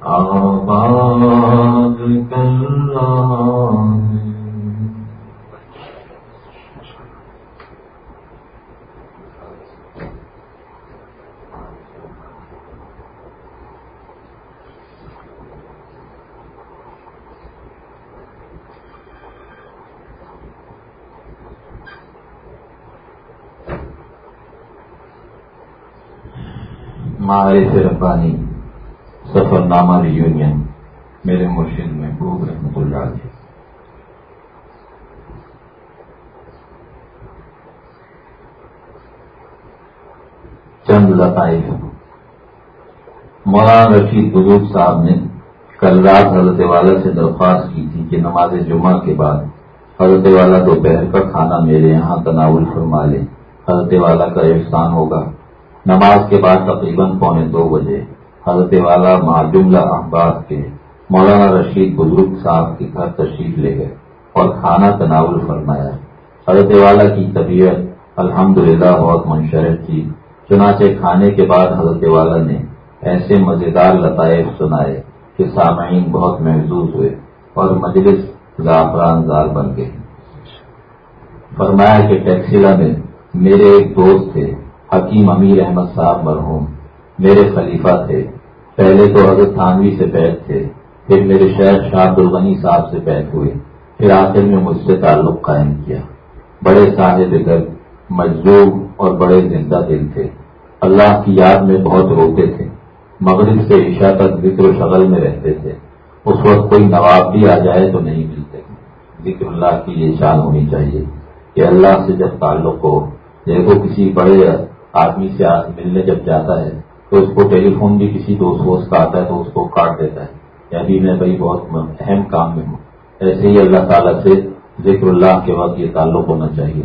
آباد کر رہا معارف ربانی سفر نامہ ریونین میرے مرشد میں بھوک رحمت اللہ علیہ۔ چند لطائف مولانا رشید بزرگ صاحب نے کل رات حضرت والا سے درخواست کی تھی کہ نماز جمعہ کے بعد حضرت والا دوپہر کا کھانا میرے یہاں تناول فرما لے۔ حضرت والا کا احسان ہوگا۔ نماز کے بعد تقریباً پونے دو بجے حضرت والا معجملہ احباب کے مولانا رشید بزرگ صاحب کے گھر تشریف لے گئے اور کھانا تناول فرمایا۔ حضرت والا کی طبیعت الحمدللہ بہت منشرف تھی۔ چنانچہ کھانے کے بعد حضرت والا نے ایسے مزیدار لطائف سنائے کہ سامعین بہت محظوظ ہوئے اور مجلس زعفران زار بن گئے۔ فرمایا کہ ٹیکسیلا میں میرے ایک دوست تھے۔ حکیم امیر احمد صاحب مرحوم، میرے خلیفہ تھے۔ پہلے تو حضرت تھانوی سے بیت تھے، پھر میرے شہر شاہ الغنی صاحب سے بیت ہوئے، پھر آخر میں مجھ سے تعلق قائم کیا۔ بڑے صاحب گھر مجلوب اور بڑے زندہ دل تھے۔ اللہ کی یاد میں بہت روتے تھے۔ مغرب سے عشاء تک ذکر و شغل میں رہتے تھے۔ اس وقت کوئی نواب بھی آ جائے تو نہیں ملتے۔ ذکر اللہ کی یہ شان ہونی چاہیے کہ اللہ سے جب تعلق ہو، دیکھو کسی بڑے آدمی سے ملنے جب جاتا ہے، تو اس کو ٹیلی فون بھی کسی دوست ووست کا آتا ہے، تو اس کو کاٹ دیتا ہے۔ یا ابھی میں بھائی بہت اہم کام میں ہوں۔ ایسے ہی اللہ تعالیٰ سے ذکر اللہ کے وقت یہ تعلق ہونا چاہیے۔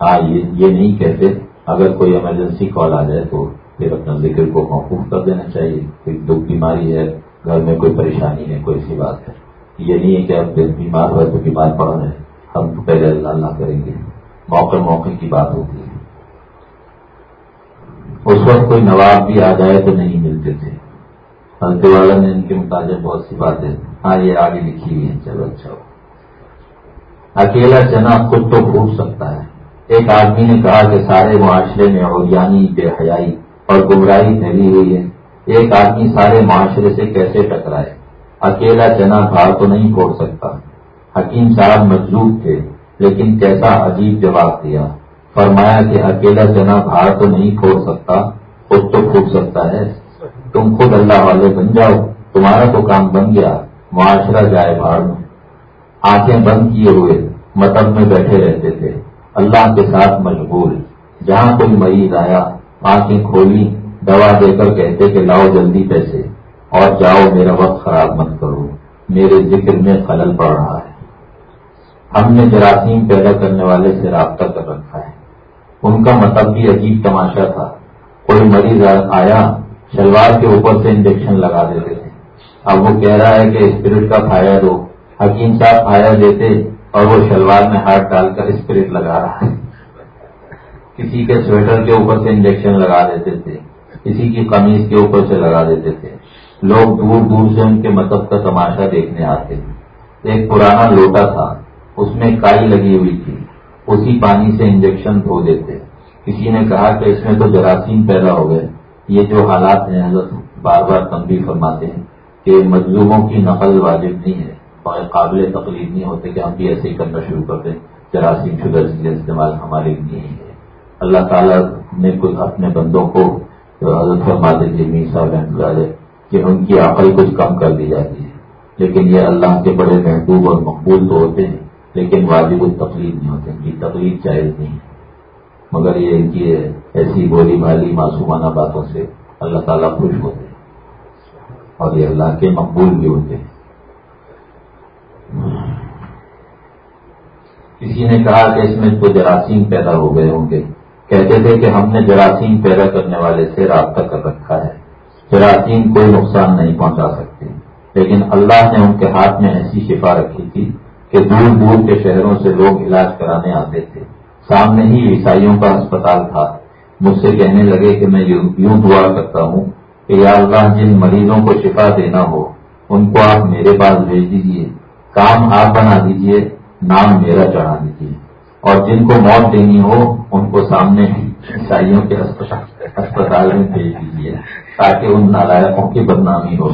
ہاں یہ نہیں کہتے، اگر کوئی ایمرجنسی کال آ جائے تو پھر اپنا ذکر کو موقف کر دینا چاہیے۔ کوئی دکھ بیماری ہے، گھر میں کوئی پریشانی ہے، کوئی سی بات ہے۔ یہ نہیں ہے کہ اب بیمار ہوئے تو بیمار پڑ رہے۔ ہیں ہم پہلے اللہ اللہ کریں گے۔ موقع موقع کی بات ہوتی ہے۔ اس وقت کوئی نواب بھی آ جائے تو نہیں ملتے تھے۔ ہلکے والا نے ان کے مطابق بہت سی باتیں ہاں یہ آگے لکھی ہوئی ہیں، چلو اچھا۔ ہو اکیلا چنا خود تو پھوٹ سکتا ہے۔ ایک آدمی نے کہا کہ سارے معاشرے میں اوریانی بے حیائی اور گمراہی پھیلی ہوئی ہے۔ ایک آدمی سارے معاشرے سے کیسے ٹکرائے؟ اکیلا چنا بھاڑ تو نہیں پھوڑ سکتا۔ حکیم صاحب مجلوب تھے، لیکن کیسا عجیب جواب دیا۔ فرمایا کہ اکیلا چنا بھاڑ تو نہیں پھوڑ سکتا، خود تو پھوٹ سکتا ہے۔ تم خود اللہ والے بن جاؤ، تمہارا تو کام بن گیا، معاشرہ جائے بھاڑ میں۔ آنکھیں بند کیے ہوئے متب میں بیٹھے رہتے تھے۔ اللہ کے ساتھ مشغول، جہاں کوئی مریض آیا، آنکھیں کھولی، دوا دے کر کہتے کہ لاؤ جلدی پیسے۔ اور جاؤ، میرا وقت خراب مت کرو۔ میرے ذکر میں خلل پڑ رہا ہے۔ ہم نے جراثیم پیدا کرنے والے سے رابطہ کر رکھا ہے۔ ان کا مطلب بھی عجیب تماشا تھا۔ کوئی مریض آیا، شلوار کے اوپر سے انجیکشن لگا دیتے تھے۔ اب وہ کہہ رہا ہے کہ اسپرٹ کا فائر دو۔ حکیم صاحب فائر دیتے اور وہ شلوار میں ہاتھ ڈال کر اسپرٹ لگا رہا ہے۔ کسی کے سویٹر کے اوپر سے انجیکشن لگا دیتے تھے، کسی کی قمیض کے اوپر سے لگا دیتے تھے۔ لوگ دور دور سے ان کے مطلب کا تماشا دیکھنے آتے ایک پرانا لوٹا تھا، اس میں کائی لگی ہوئی تھی۔ اسی پانی سے انجیکشن دھو دیتے۔ کسی نے کہا کہ اس میں تو جراثیم پیدا ہو گئے۔ یہ جو حالات ہیں، حضرت بار بار تنبیہ فرماتے ہیں کہ مزدوروں کی نقل واجب نہیں ہے اور قابل تقلید نہیں ہوتے کہ ہم بھی ایسے ہی کرنا شروع کر دیں۔ جراثیم شوگر چیزیں استعمال ہمارے لیے نہیں ہے۔ اللہ تعالیٰ نے کچھ اپنے بندوں کو حضرت فرماتے تھے میسا والے کہ ان کی عقل کچھ کم کر دی جاتی ہے۔ لیکن یہ اللہ کے بڑے محبوب اور مقبول تو ہوتے ہیں۔ لیکن واجب التقلید نہیں ہوتے ان کی تقلید جائز نہیں مگر یہ ان کی ایسی بولی بھالی معصومانہ باتوں سے اللہ تعالیٰ خوش ہوتے ہیں اور یہ اللہ کے مقبول بھی ہوتے ہیں۔ کسی نے کہا کہ اس میں تو جراثیم پیدا ہو گئے ہوں گے۔ کہتے تھے کہ ہم نے جراثیم پیدا کرنے والے سے رابطہ کر رکھا ہے۔ جراثیم کوئی نقصان نہیں پہنچا سکتے۔ لیکن اللہ نے ان کے ہاتھ میں ایسی شفا رکھی تھی کہ دور دور کے شہروں سے لوگ علاج کرانے آتے تھے۔ سامنے ہی عیسائیوں کا اسپتال تھا۔ مجھ سے کہنے لگے کہ میں یوں دعا کرتا ہوں کہ یا اللہ جن مریضوں کو شفا دینا ہو، ان کو آپ میرے پاس بھیج دیجیے کام آپ بنا دیجیے نام میرا چڑھا دیجیے اور جن کو موت دینی ہو، ان کو سامنے عیسائیوں کے اسپتال میں بھیج دیجیے تاکہ ان نالائقوں کی بدنامی ہو۔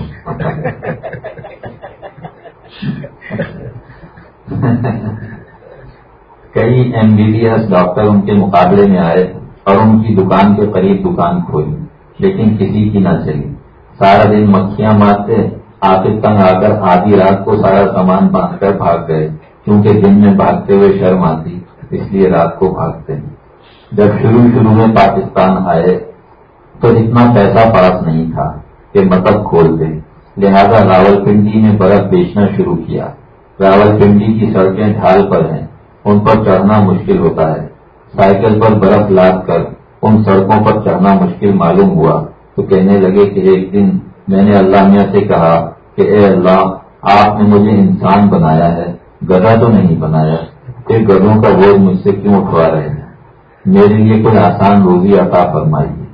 کئی M B B S doctor ان کے مقابلے میں آئے اور ان کی دکان کے قریب دکان کھولی لیکن کسی کی نہ چلی۔ سارا دن مکھیاں مارتے آخر تنگ آ کر آدھی رات کو سارا سامان باندھ کر بھاگ گئے، کیونکہ دن میں بھاگتے ہوئے شرم آتی، اس لیے رات کو بھاگتے۔ جب شروع شروع میں پاکستان آئے تو اتنا پیسہ پاس نہیں تھا کہ مطلب کھول دیں لہذا راول پنڈی میں برف بیچنا شروع کیا۔ راول پنڈی کی سڑکیں ڈھال پر ہیں۔ ان پر چڑھنا مشکل ہوتا ہے۔ سائیکل پر برف لاد کر ان سڑکوں پر چڑھنا مشکل معلوم ہوا۔ تو کہنے لگے کہ ایک دن میں نے اللہ میاں سے کہا کہ اے اللہ، آپ نے مجھے انسان بنایا ہے گدا تو نہیں بنایا۔ کہ گدوں کا بوجھ مجھ سے کیوں اٹھوا رہے ہیں؟ میرے لیے کوئی آسان روزی عطا فرمائیے۔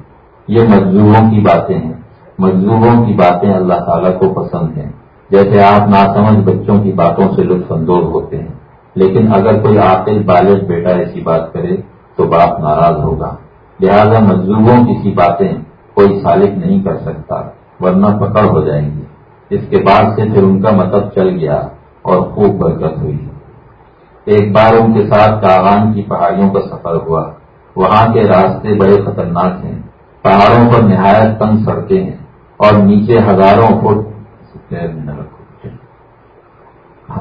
یہ مزدوروں کی باتیں ہیں۔ مزدوروں کی باتیں اللہ تعالیٰ کو پسند ہیں۔ جیسے آپ ناسمجھ بچوں کی باتوں سے لطف اندوز ہوتے ہیں، لیکن اگر کوئی عاقل بالغ بیٹا ایسی بات کرے تو باپ ناراض ہوگا۔ لہذا مزدوروں کی سی باتیں کوئی سالک نہیں کر سکتا، ورنہ پکڑ ہو جائیں گی۔ اس کے بعد سے پھر ان کا مطلب چل گیا اور خوب برکت ہوئی۔ ایک بار ان کے ساتھ کاغان کی پہاڑیوں کا سفر ہوا۔ وہاں کے راستے بڑے خطرناک ہیں۔ پہاڑوں پر نہایت تنگ سڑکیں ہیں اور نیچے ہزاروں فٹ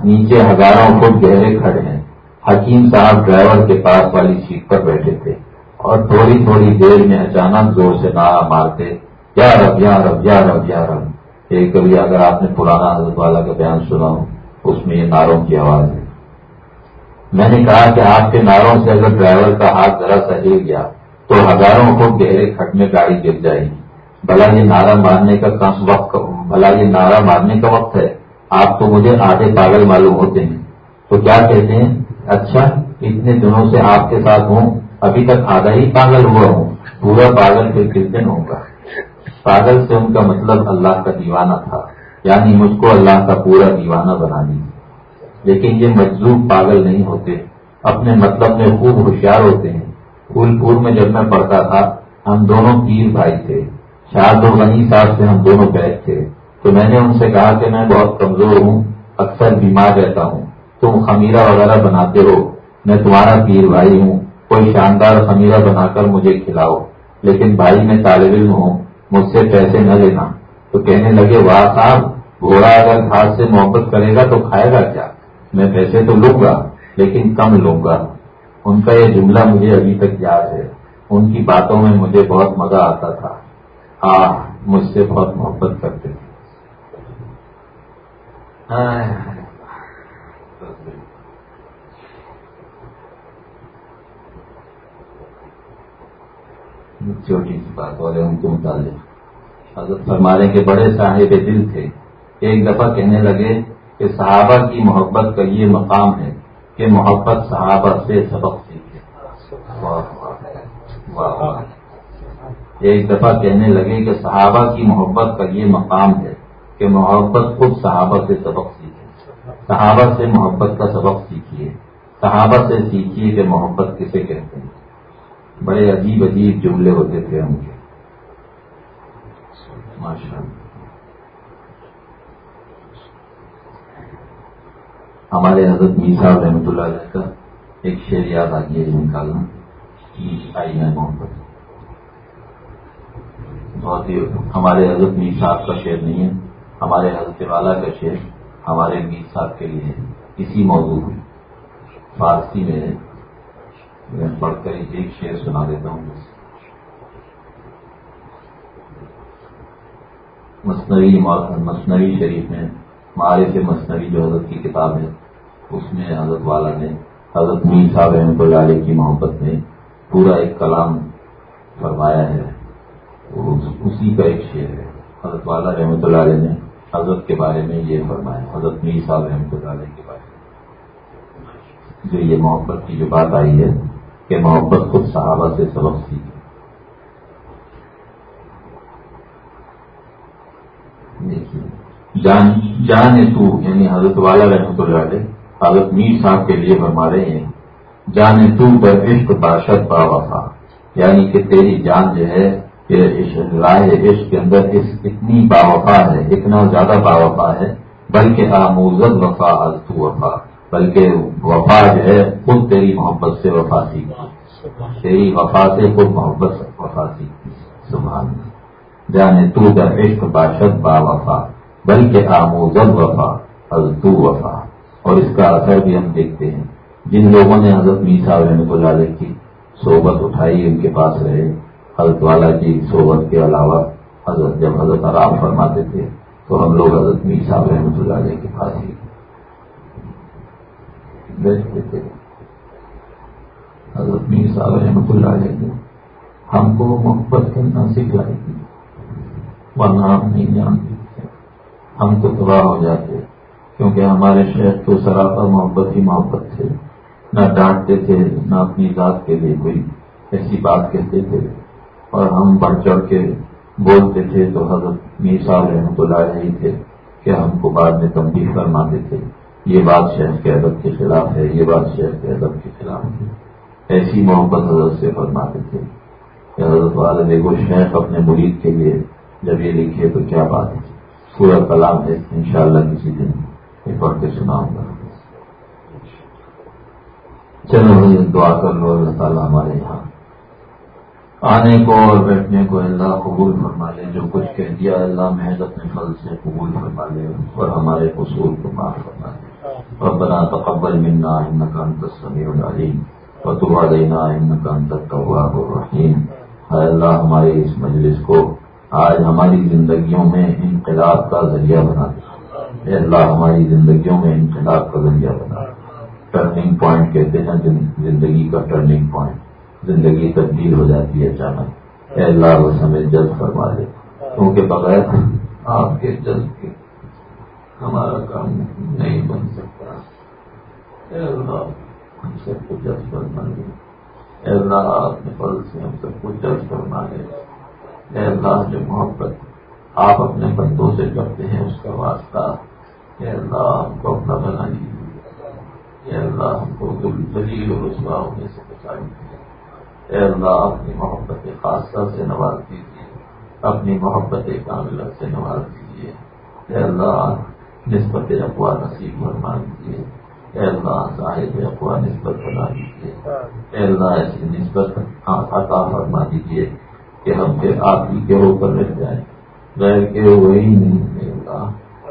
نیچے ہزاروں فٹ گہرے کھڑے ہیں۔ حکیم صاحب ڈرائیور کے پاس والی سیٹ پر بیٹھے تھے۔ اور تھوڑی تھوڑی دیر میں اچانک زور سے نعرہ مارتے، یا رب یا رب یا رب یا رب۔ ایک کبھی اگر آپ نے پرانا حضرت والا کا بیان سنا ہو، اس میں یہ ناروں کی آواز ہے۔ میں نے کہا کہ آپ کے ناروں سے اگر ڈرائیور کا ہاتھ ذرا سا ہل گیا، تو ہزاروں کو گہرے کھٹ میں گاڑی گر جائے گی۔ بھلا یہ نعرہ مارنے کا وقت بھلا یہ نعرہ مارنے کا وقت ہے۔ آپ تو مجھے آدھے پاگل معلوم ہوتے ہیں۔ تو کیا کہتے ہیں؟ اچھا اتنے دنوں سے آپ کے ساتھ ہوں، ابھی تک آدھا ہی پاگل ہوا ہوں۔ پورا پاگل پھر کس دن ہوگا؟ پاگل سے ان کا مطلب اللہ کا دیوانہ تھا۔ یعنی مجھ کو اللہ کا پورا دیوانہ بنا دی لیکن یہ مجزوب پاگل نہیں ہوتے۔ اپنے مطلب میں خوب ہوشیار ہوتے ہیں۔ پھول پور میں جب میں پڑھتا تھا، ہم دونوں پیر بھائی تھے۔ شاد الغنی صاحب سے ہم دونوں بیٹھ تھے۔ تو میں نے ان سے کہا کہ میں بہت کمزور ہوں، اکثر بیمار رہتا ہوں۔ تم خمیرہ وغیرہ بناتے ہو۔ میں تمہارا پیر بھائی ہوں۔ کوئی شاندار خمیرہ بنا کر مجھے کھلاؤ۔ لیکن بھائی میں طالب علم ہوں، مجھ سے پیسے نہ لینا۔ تو کہنے لگے، واہ صاحب، گھوڑا اگر گھاس سے محبت کرے گا تو کھائے گا کیا؟ میں پیسے تو لوں گا، لیکن کم لوں گا۔ ان کا یہ جملہ مجھے ابھی تک یاد ہے۔ ان کی باتوں میں مجھے بہت مزہ آتا تھا۔ آ مجھ سے بہت محبت کرتے تھے۔ چھوٹی سی بات اور ان کے متعلق حضرت فرمانے کے بڑے صاحب دل تھے۔ ایک دفعہ کہنے لگے کہ صحابہ کی محبت کا یہ مقام ہے کہ محبت صحابہ سے سبق سیکھے۔ ایک دفعہ کہنے لگے کہ صحابہ کی محبت کا یہ مقام ہے کہ محبت خود صحابہ سے سبق سیکھے صحابہ سے محبت کا سبق سیکھیے۔ صحابہ سے سیکھیے کہ محبت کسے کہتے ہیں۔ بڑے عجیب عجیب جملے ہوتے تھے ان کے۔ ماشاء اللہ ہمارے حضرت میر صاحب رحمۃ اللہ علیہ کا ایک شعر یاد آ گیا نکالنا آئی میں محبت۔ بہت ہی ہمارے حضرت میر صاحب کا شعر نہیں ہے۔ ہمارے حضرت والا کا شعر ہمارے میر صاحب کے لیے اسی موضوع فارسی میں میں پڑھ کر ایک شعر سنا دیتا ہوں مصنوعی مصنوعی شریف میں، معارف مصنوعی جو حضرت کی کتاب ہے اس میں حضرت والا نے، حضرت میر صاحب احمد اللہ علیہ کی محبت میں پورا ایک کلام فرمایا ہے۔ اسی کا ایک شعر ہے۔ حضرت والا رحمۃ اللہ علیہ نے حضرت کے بارے میں یہ فرمایا حضرت میر صاحب رحمۃ اللہ علیہ کے بارے میں۔ جو یہ محبت کی جو بات آئی ہے کہ محبت خود صحابہ سے سبق سیکھی۔ دیکھیے، جان جان تو یعنی حضرت والا رحمۃ اللہ علیہ، حضرت میر صاحب کے لیے فرما رہے ہیں، جان تو در عشق باشد با وفا یعنی کہ تیری جان جو ہے رائے عشق کے اندر اتنی با وفا ہے، اتنا زیادہ با وفا ہے، بلکہ آموزت وفا التو وفا، بلکہ وفا جو ہے، خود تیری محبت سے وفا سیکھی تیری وفا سے خود محبت وفا سیکھی سبحان جانے تو در عشق باشد با وفا بلکہ آموزت وفا التو وفا۔ اور اس کا اثر بھی ہم دیکھتے ہیں۔ جن لوگوں نے حضرت میسا رحمۃ اللہ علیہ کی، صحبت اٹھائی، ان کے پاس رہے۔ حضرت والا کی صحبت کے علاوہ حضرت جب حضرت آرام فرماتے تھے تو ہم لوگ حضرت میر صاحب رحمۃ اللہ علیہ کے پاس ہی بیٹھتے تھے۔ حضرت میر صاحب رحمۃ اللہ علیہ نے ہم کو محبت کرنا سکھلائی تھی۔ ورنہ ہم نہیں جانتے تھے۔ ہم تو تباہ ہو جاتے کیونکہ ہمارے شہر تو سراپا محبت ہی محبت تھے۔ نہ ڈانٹتے تھے، نہ اپنی ذات کے لیے کوئی ایسی بات کہتے تھے۔ اور ہم بڑھ چڑھ کے بولتے تھے تو حضرت میسا رحمت اللہ ہی تھے کہ ہم کو بعد میں تنبیہ فرماتے تھے، یہ بات شہر کے ادب کے خلاف ہے، یہ بات شہر کے ادب کے خلاف ہے۔ ایسی محبت حضرت سے فرماتے تھے کہ حضرت والد دیکھو، شیخ اپنے مرید کے لیے جب یہ لکھے تو کیا بات ہے؟ پورا کلام ہے، انشاءاللہ کسی دن یہ پڑھ کے سناؤں گا۔ چلو دعا کر لو، اللہ تعالیٰ ہمارے یہاں آنے کو اور بیٹھنے کو اللہ قبول فرما لے، جو کچھ کہہ دیا اللہ محض اپنے پھل سے قبول فرما لے اور ہمارے قصور کو معاف فرما لے۔ ربنا تقبل منا انك انت السميع العليم وتب علينا انك انت التواب الرحيم اے اللہ، ہمارے اس مجلس کو آج ہماری زندگیوں میں انقلاب کا ذریعہ بنا دے۔ اے اللہ، ہماری زندگیوں میں انقلاب کا ذریعہ بنا۔ ٹرننگ پوائنٹ کہتے ہیں، زندگی کا ٹرننگ پوائنٹ زندگی تبدیل ہو جاتی ہے اچانک۔ اے اللہ بس ہمیں جلد فرما دے۔ کیونکہ بغیر آپ کے جلد کے ہمارا کام نہیں بن سکتا۔ اے اللہ، ہم سب کو جلد فرما دے۔ اے اللہ اپنے پل سے ہم سب کو جلد فرما دے۔ اے اللہ، جو محبت آپ اپنے بندوں سے کرتے ہیں، اس کا واسطہ۔ اے اللہ، ہم کو اپنا بنا لیجیے اے اللہ، ہم کو دلیل اور رسوا ہونے سے بچا لیجیے اے اللہ اپنی محبت خاصہ سے نواز دیجیے اپنی محبت کاملہ سے نواز دیجیے اے اللہ، نسبت اقوا نصیب فرما دیجیے۔ اے اللہ، صاحب اقوا نسبت بنا دیجیے۔ اے اللہ، ایسی نسبت عطا فرما دیجیے کہ ہم پھر آپ ہی کے ہو کر رہ جائیں۔ غیر کے وہی نہیں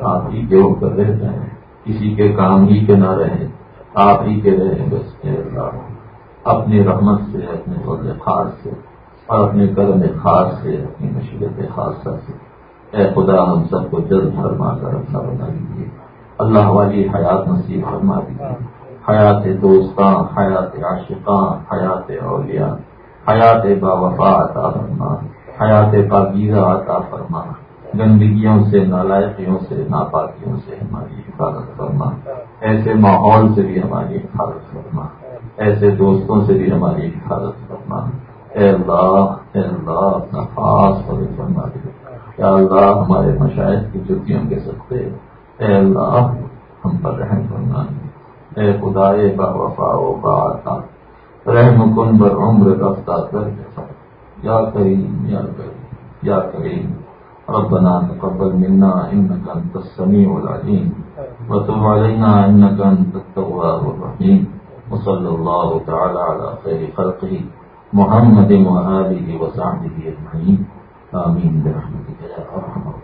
آپ ہی کے ہو کر رہ جائیں۔ کسی کے کام ہی کے نہ رہیں، آپ ہی کے رہیں بس اللہ۔ اپنی رحمت سے اپنے فضل خاص سے، اور اپنے کرم خاص سے، اپنی مشرت خاصہ سے۔ اے خدا، ہم سب کو جلد فرما کر اپنا بنا دیجیے۔ اللہ والی حیات نصیب فرما دیجیے۔ حیات دوستاں حیات عاشقاں حیات اولیاء، حیات با وفا عطا فرما۔ حیات پاکیزہ عطا فرما۔ گندگیوں سے، نالائقیوں سے، ناپاکیوں سے ہماری حفاظت فرما۔ ایسے ماحول سے بھی ہماری حفاظت فرما۔ ایسے دوستوں سے بھی ہماری حفاظت فرما۔ اے اللہ اے اللہ، اپنا خاص فضل فرما دے۔ یا اللہ، ہمارے مشاہد کی جتیوں کے سکتے اے اللہ، ہم پر رحم فرما۔ اے خدا با وفا و با عطا۔ رحم کن بر عمر رفتہ کر یا کریم یا کریم یا کریم۔ ربنا تقبل منا انك انت السميع العليم وتب علينا انك انت التواب الرحيم وصلی اللہ تعالی علی خیر خلقه محمد وآله وصحبه اجمعین آمین برحمتك يا ارحم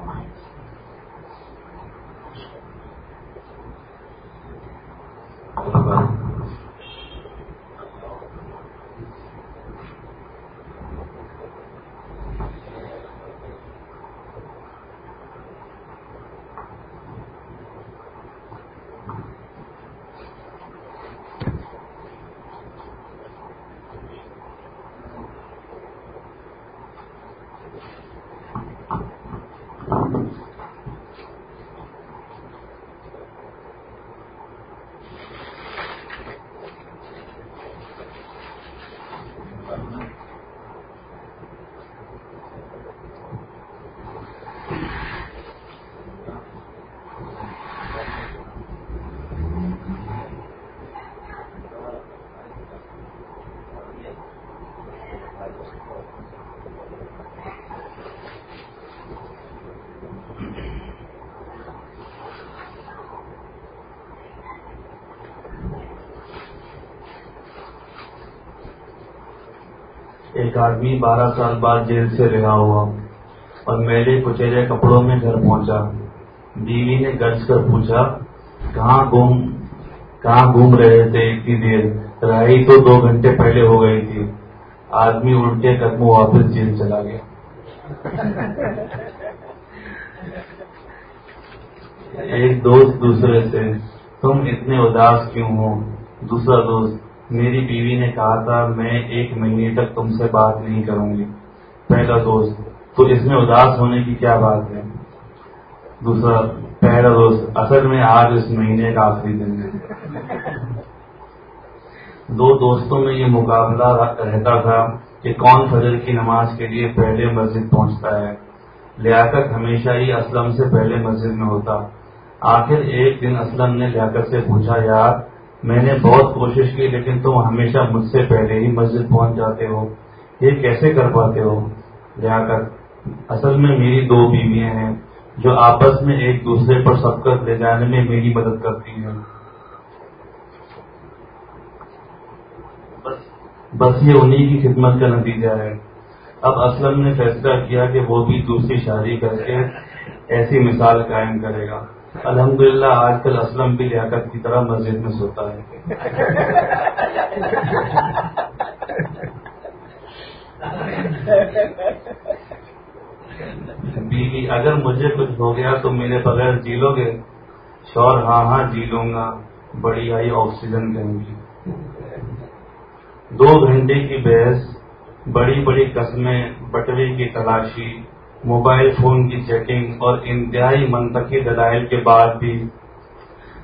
ایک آدمی بارہ سال بعد جیل سے رہا ہوا اور میلے کچیرے کپڑوں میں گھر پہنچا۔ بیوی نے گرج کر پوچھا، کہاں گھوم کہاں گھوم رہے تھے اتنی دیر؟ رہائی تو دو گھنٹے پہلے ہو گئی تھی۔ آدمی الٹے قدموں واپس جیل چلا گیا۔ ایک دوست دوسرے سے، تم اتنے اداس کیوں ہو؟ دوسرا دوست میری بیوی نے کہا تھا، میں ایک مہینے تک تم سے بات نہیں کروں گی۔ پہلا دوست، تو اس میں اداس ہونے کی کیا بات ہے؟ دوسرا، پہلا روز اصل میں آج اس مہینے کا آخری دن ہے۔ دو دوستوں میں یہ مقابلہ رہتا تھا کہ کون فجر کی نماز کے لیے پہلے مسجد پہنچتا ہے۔ لیاقت ہمیشہ ہی اسلم سے پہلے مسجد میں ہوتا۔ آخر ایک دن اسلم نے لیاقت سے پوچھا، یار میں نے بہت کوشش کی لیکن تم ہمیشہ مجھ سے پہلے ہی مسجد پہنچ جاتے ہو۔ یہ کیسے کر پاتے ہو؟ لیاقت اصل میں میری دو بیویاں ہیں جو آپس میں ایک دوسرے پر سبقت لے جانے میں میری مدد کرتی ہیں۔ بس یہ انہی کی خدمت کا نتیجہ ہے۔ اب اسلم نے فیصلہ کیا کہ وہ بھی دوسری شادی کر کے ایسی مثال قائم کرے گا۔ الحمدللہ، آج کل اسلم بھی لیاقت کی طرح مسجد میں سوتا ہے۔ بیوی، اگر مجھے کچھ ہو گیا تو میرے بغیر جی لو گے۔ شور ہاں ہاں جی لوں گا۔ بڑی آئی آکسیجن دیں گی دو گھنٹے کی بحث، بڑی بڑی قسمیں، بٹوے کی تلاشی۔ موبائل فون کی چیکنگ اور انتہائی منطقی دلائل کے بعد بھی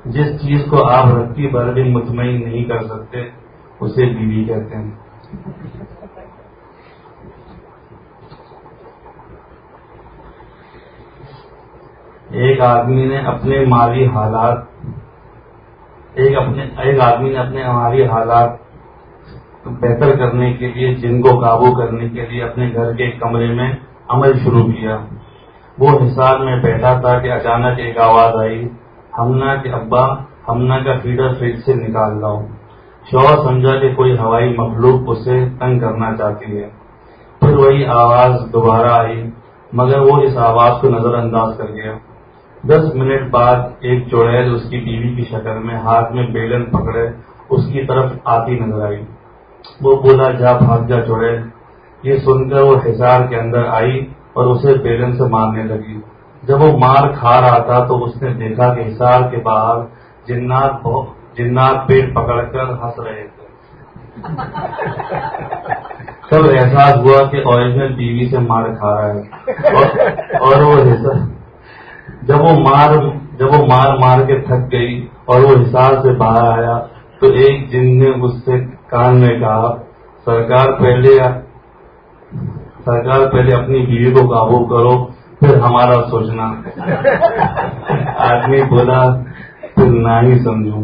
جس چیز کو آپ رتی بھر بھی مطمئن نہیں کر سکتے، اسے بیوی کہتے ہیں۔ ایک آدمی نے اپنے مالی حالات، ایک اپنے، ایک آدمی نے اپنے مالی حالات بہتر کرنے کے لیے، جن کو قابو کرنے کے لیے اپنے گھر کے کمرے میں عمل شروع کیا۔ وہ حساب میں بیٹھا تھا کہ اچانک ایک آواز آئی۔ ہمنا کے ابا ہمنا کا فیڈر فریج سے نکال لاؤ۔ شوہر سمجھا کہ کوئی ہوائی مخلوق اسے تنگ کرنا چاہتی ہے۔ پھر وہی آواز دوبارہ آئی، مگر وہ اس آواز کو نظر انداز کر گیا۔ دس منٹ بعد ایک چوڑیل اس کی بیوی کی شکل میں ہاتھ میں بیلن پکڑے، اس کی طرف آتی نظر آئی۔ وہ بولا، جا بھاگ جا چوڑے یہ سن کر وہ حصار کے اندر آئی اور اسے بیلن سے مارنے لگی۔ جب وہ مار کھا رہا تھا تو اس نے دیکھا کہ حصار کے باہر جنات جنات پیٹ پکڑ کر ہنس رہے تھے۔ سب احساس ہوا کہ اوریجنل بیوی سے مار کھا رہا ہے۔ اور وہ جب وہ مار جب وہ مار مار کے تھک گئی اور وہ حساب سے باہر آیا تو ایک جن نے اس سے کان میں کہا، سرکار پہلے سرکار پہلے اپنی بیوی کو قابو کرو پھر ہمارا سوچنا۔ آدمی بولا پھر نہ ہی سمجھوں۔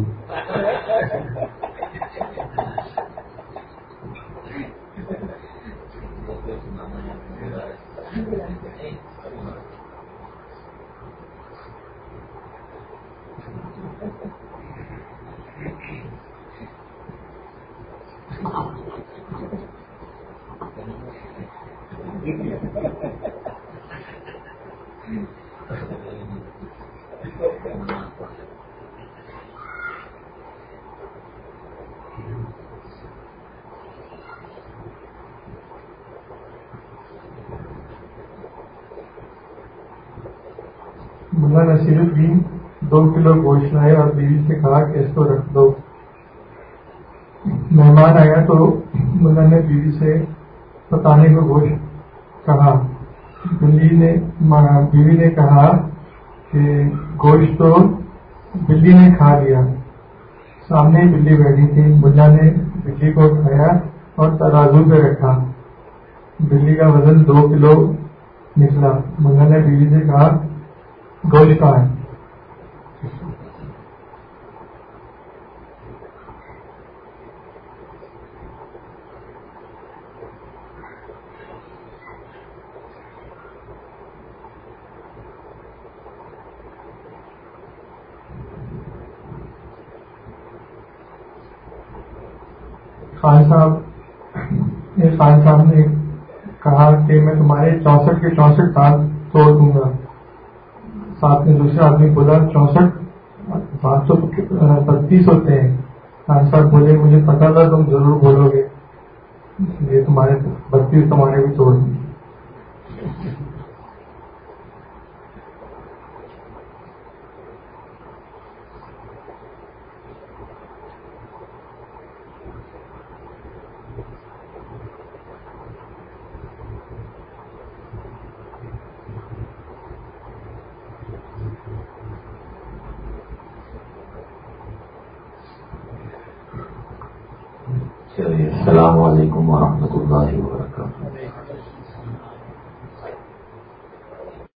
ملا نصیر الدین، دو کلو گوشت لائے اور بیوی سے کہا کہ اس کو رکھ دو۔ مہمان آیا تو ملا نے بیوی سے بتانے کو گوشت کہا۔ بلی نے بیوی نے کہا کہ گوشت تو بلی نے کھا لیا۔ سامنے بلی بیٹھی تھی۔ ملا نے بلی کو کھایا اور ترازو پہ رکھا۔ بلی کا وزن دو کلو نکلا۔ ملا نے بیوی سے کہا گوشت کا ہے خان صاحب، یہ خان صاحب نے کہا کہ میں تمہارے چونسٹھ کے چونسٹھ سال توڑ دوں گا۔ ساتھ میں دوسرے آدمی بولا، چونسٹھ بات تو بتیس ہوتے ہیں۔ خان صاحب بولے، مجھے پتا تھا تم ضرور بولو گے۔ یہ تمہارے، بتیس تمہارے بھی توڑ دیں